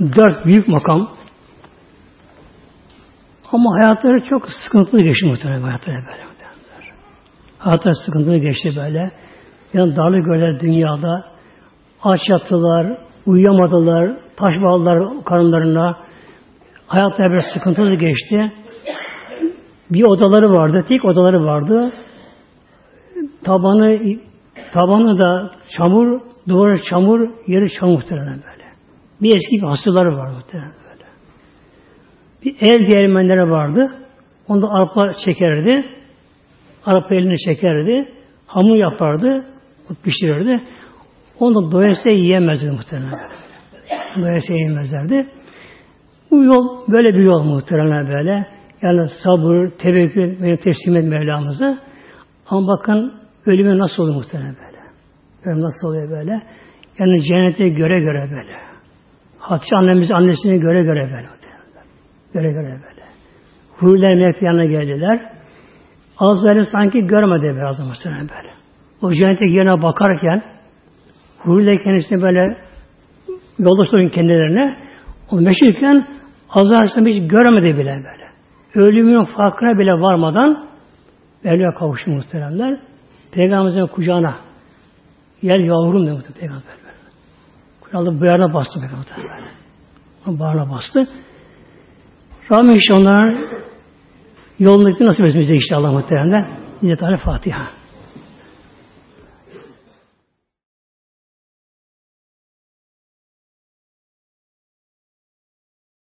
dört büyük makam. Ama hayatları çok sıkıntılı geçti muhterem hayatları böyle. Muhteremler. Hayatları sıkıntılı geçti böyle. Yani darlı göller dünyada aç yattılar, uyuyamadılar, taş bağlılar karınlarına, Hayatları biraz sıkıntılı geçti. Bir odaları vardı, tek odaları vardı. Tabanı tabanı da çamur, duvarı çamur, yeri çamur muhtemelen böyle. Bir eski hastaları var muhtemelen böyle. Bir el değirmenleri vardı. Onda arpa çekerdi. Arpa elini çekerdi. Hamur yapardı. Pişirirdi. Onu doyasıya yiyemezdi muhtemelen. Doyasıya yiyemezlerdi. Bu yol böyle bir yol muhtemelen böyle. Yani sabır, tevekkül ve teslim et Mevlamıza. Ama bakın ölümü nasıl oluyor muhtemelen böyle. Ölüm nasıl oluyor böyle. Yani cennete göre göre böyle. Hatice annemiz annesini göre göre böyle. Göre göre böyle. Huriler melek yanına geldiler. Azrail'i sanki görmedi biraz muhtemelen böyle. O cennetteki yerine bakarken Huriler kendisini böyle yolda sorun kendilerine o meşhurken Azrail'i hiç görmedi bile böyle. Ölümünün farkına bile varmadan Mevla kavuştu muhteremler. Peygamberimizin kucağına Gel yavrum dedi peygamber. Kralı bağrına bastı peygamber. Bağrına bastı. Rabbim işte onların yolundaki nasip bize inşallah muhteremler. Nice Fatiha.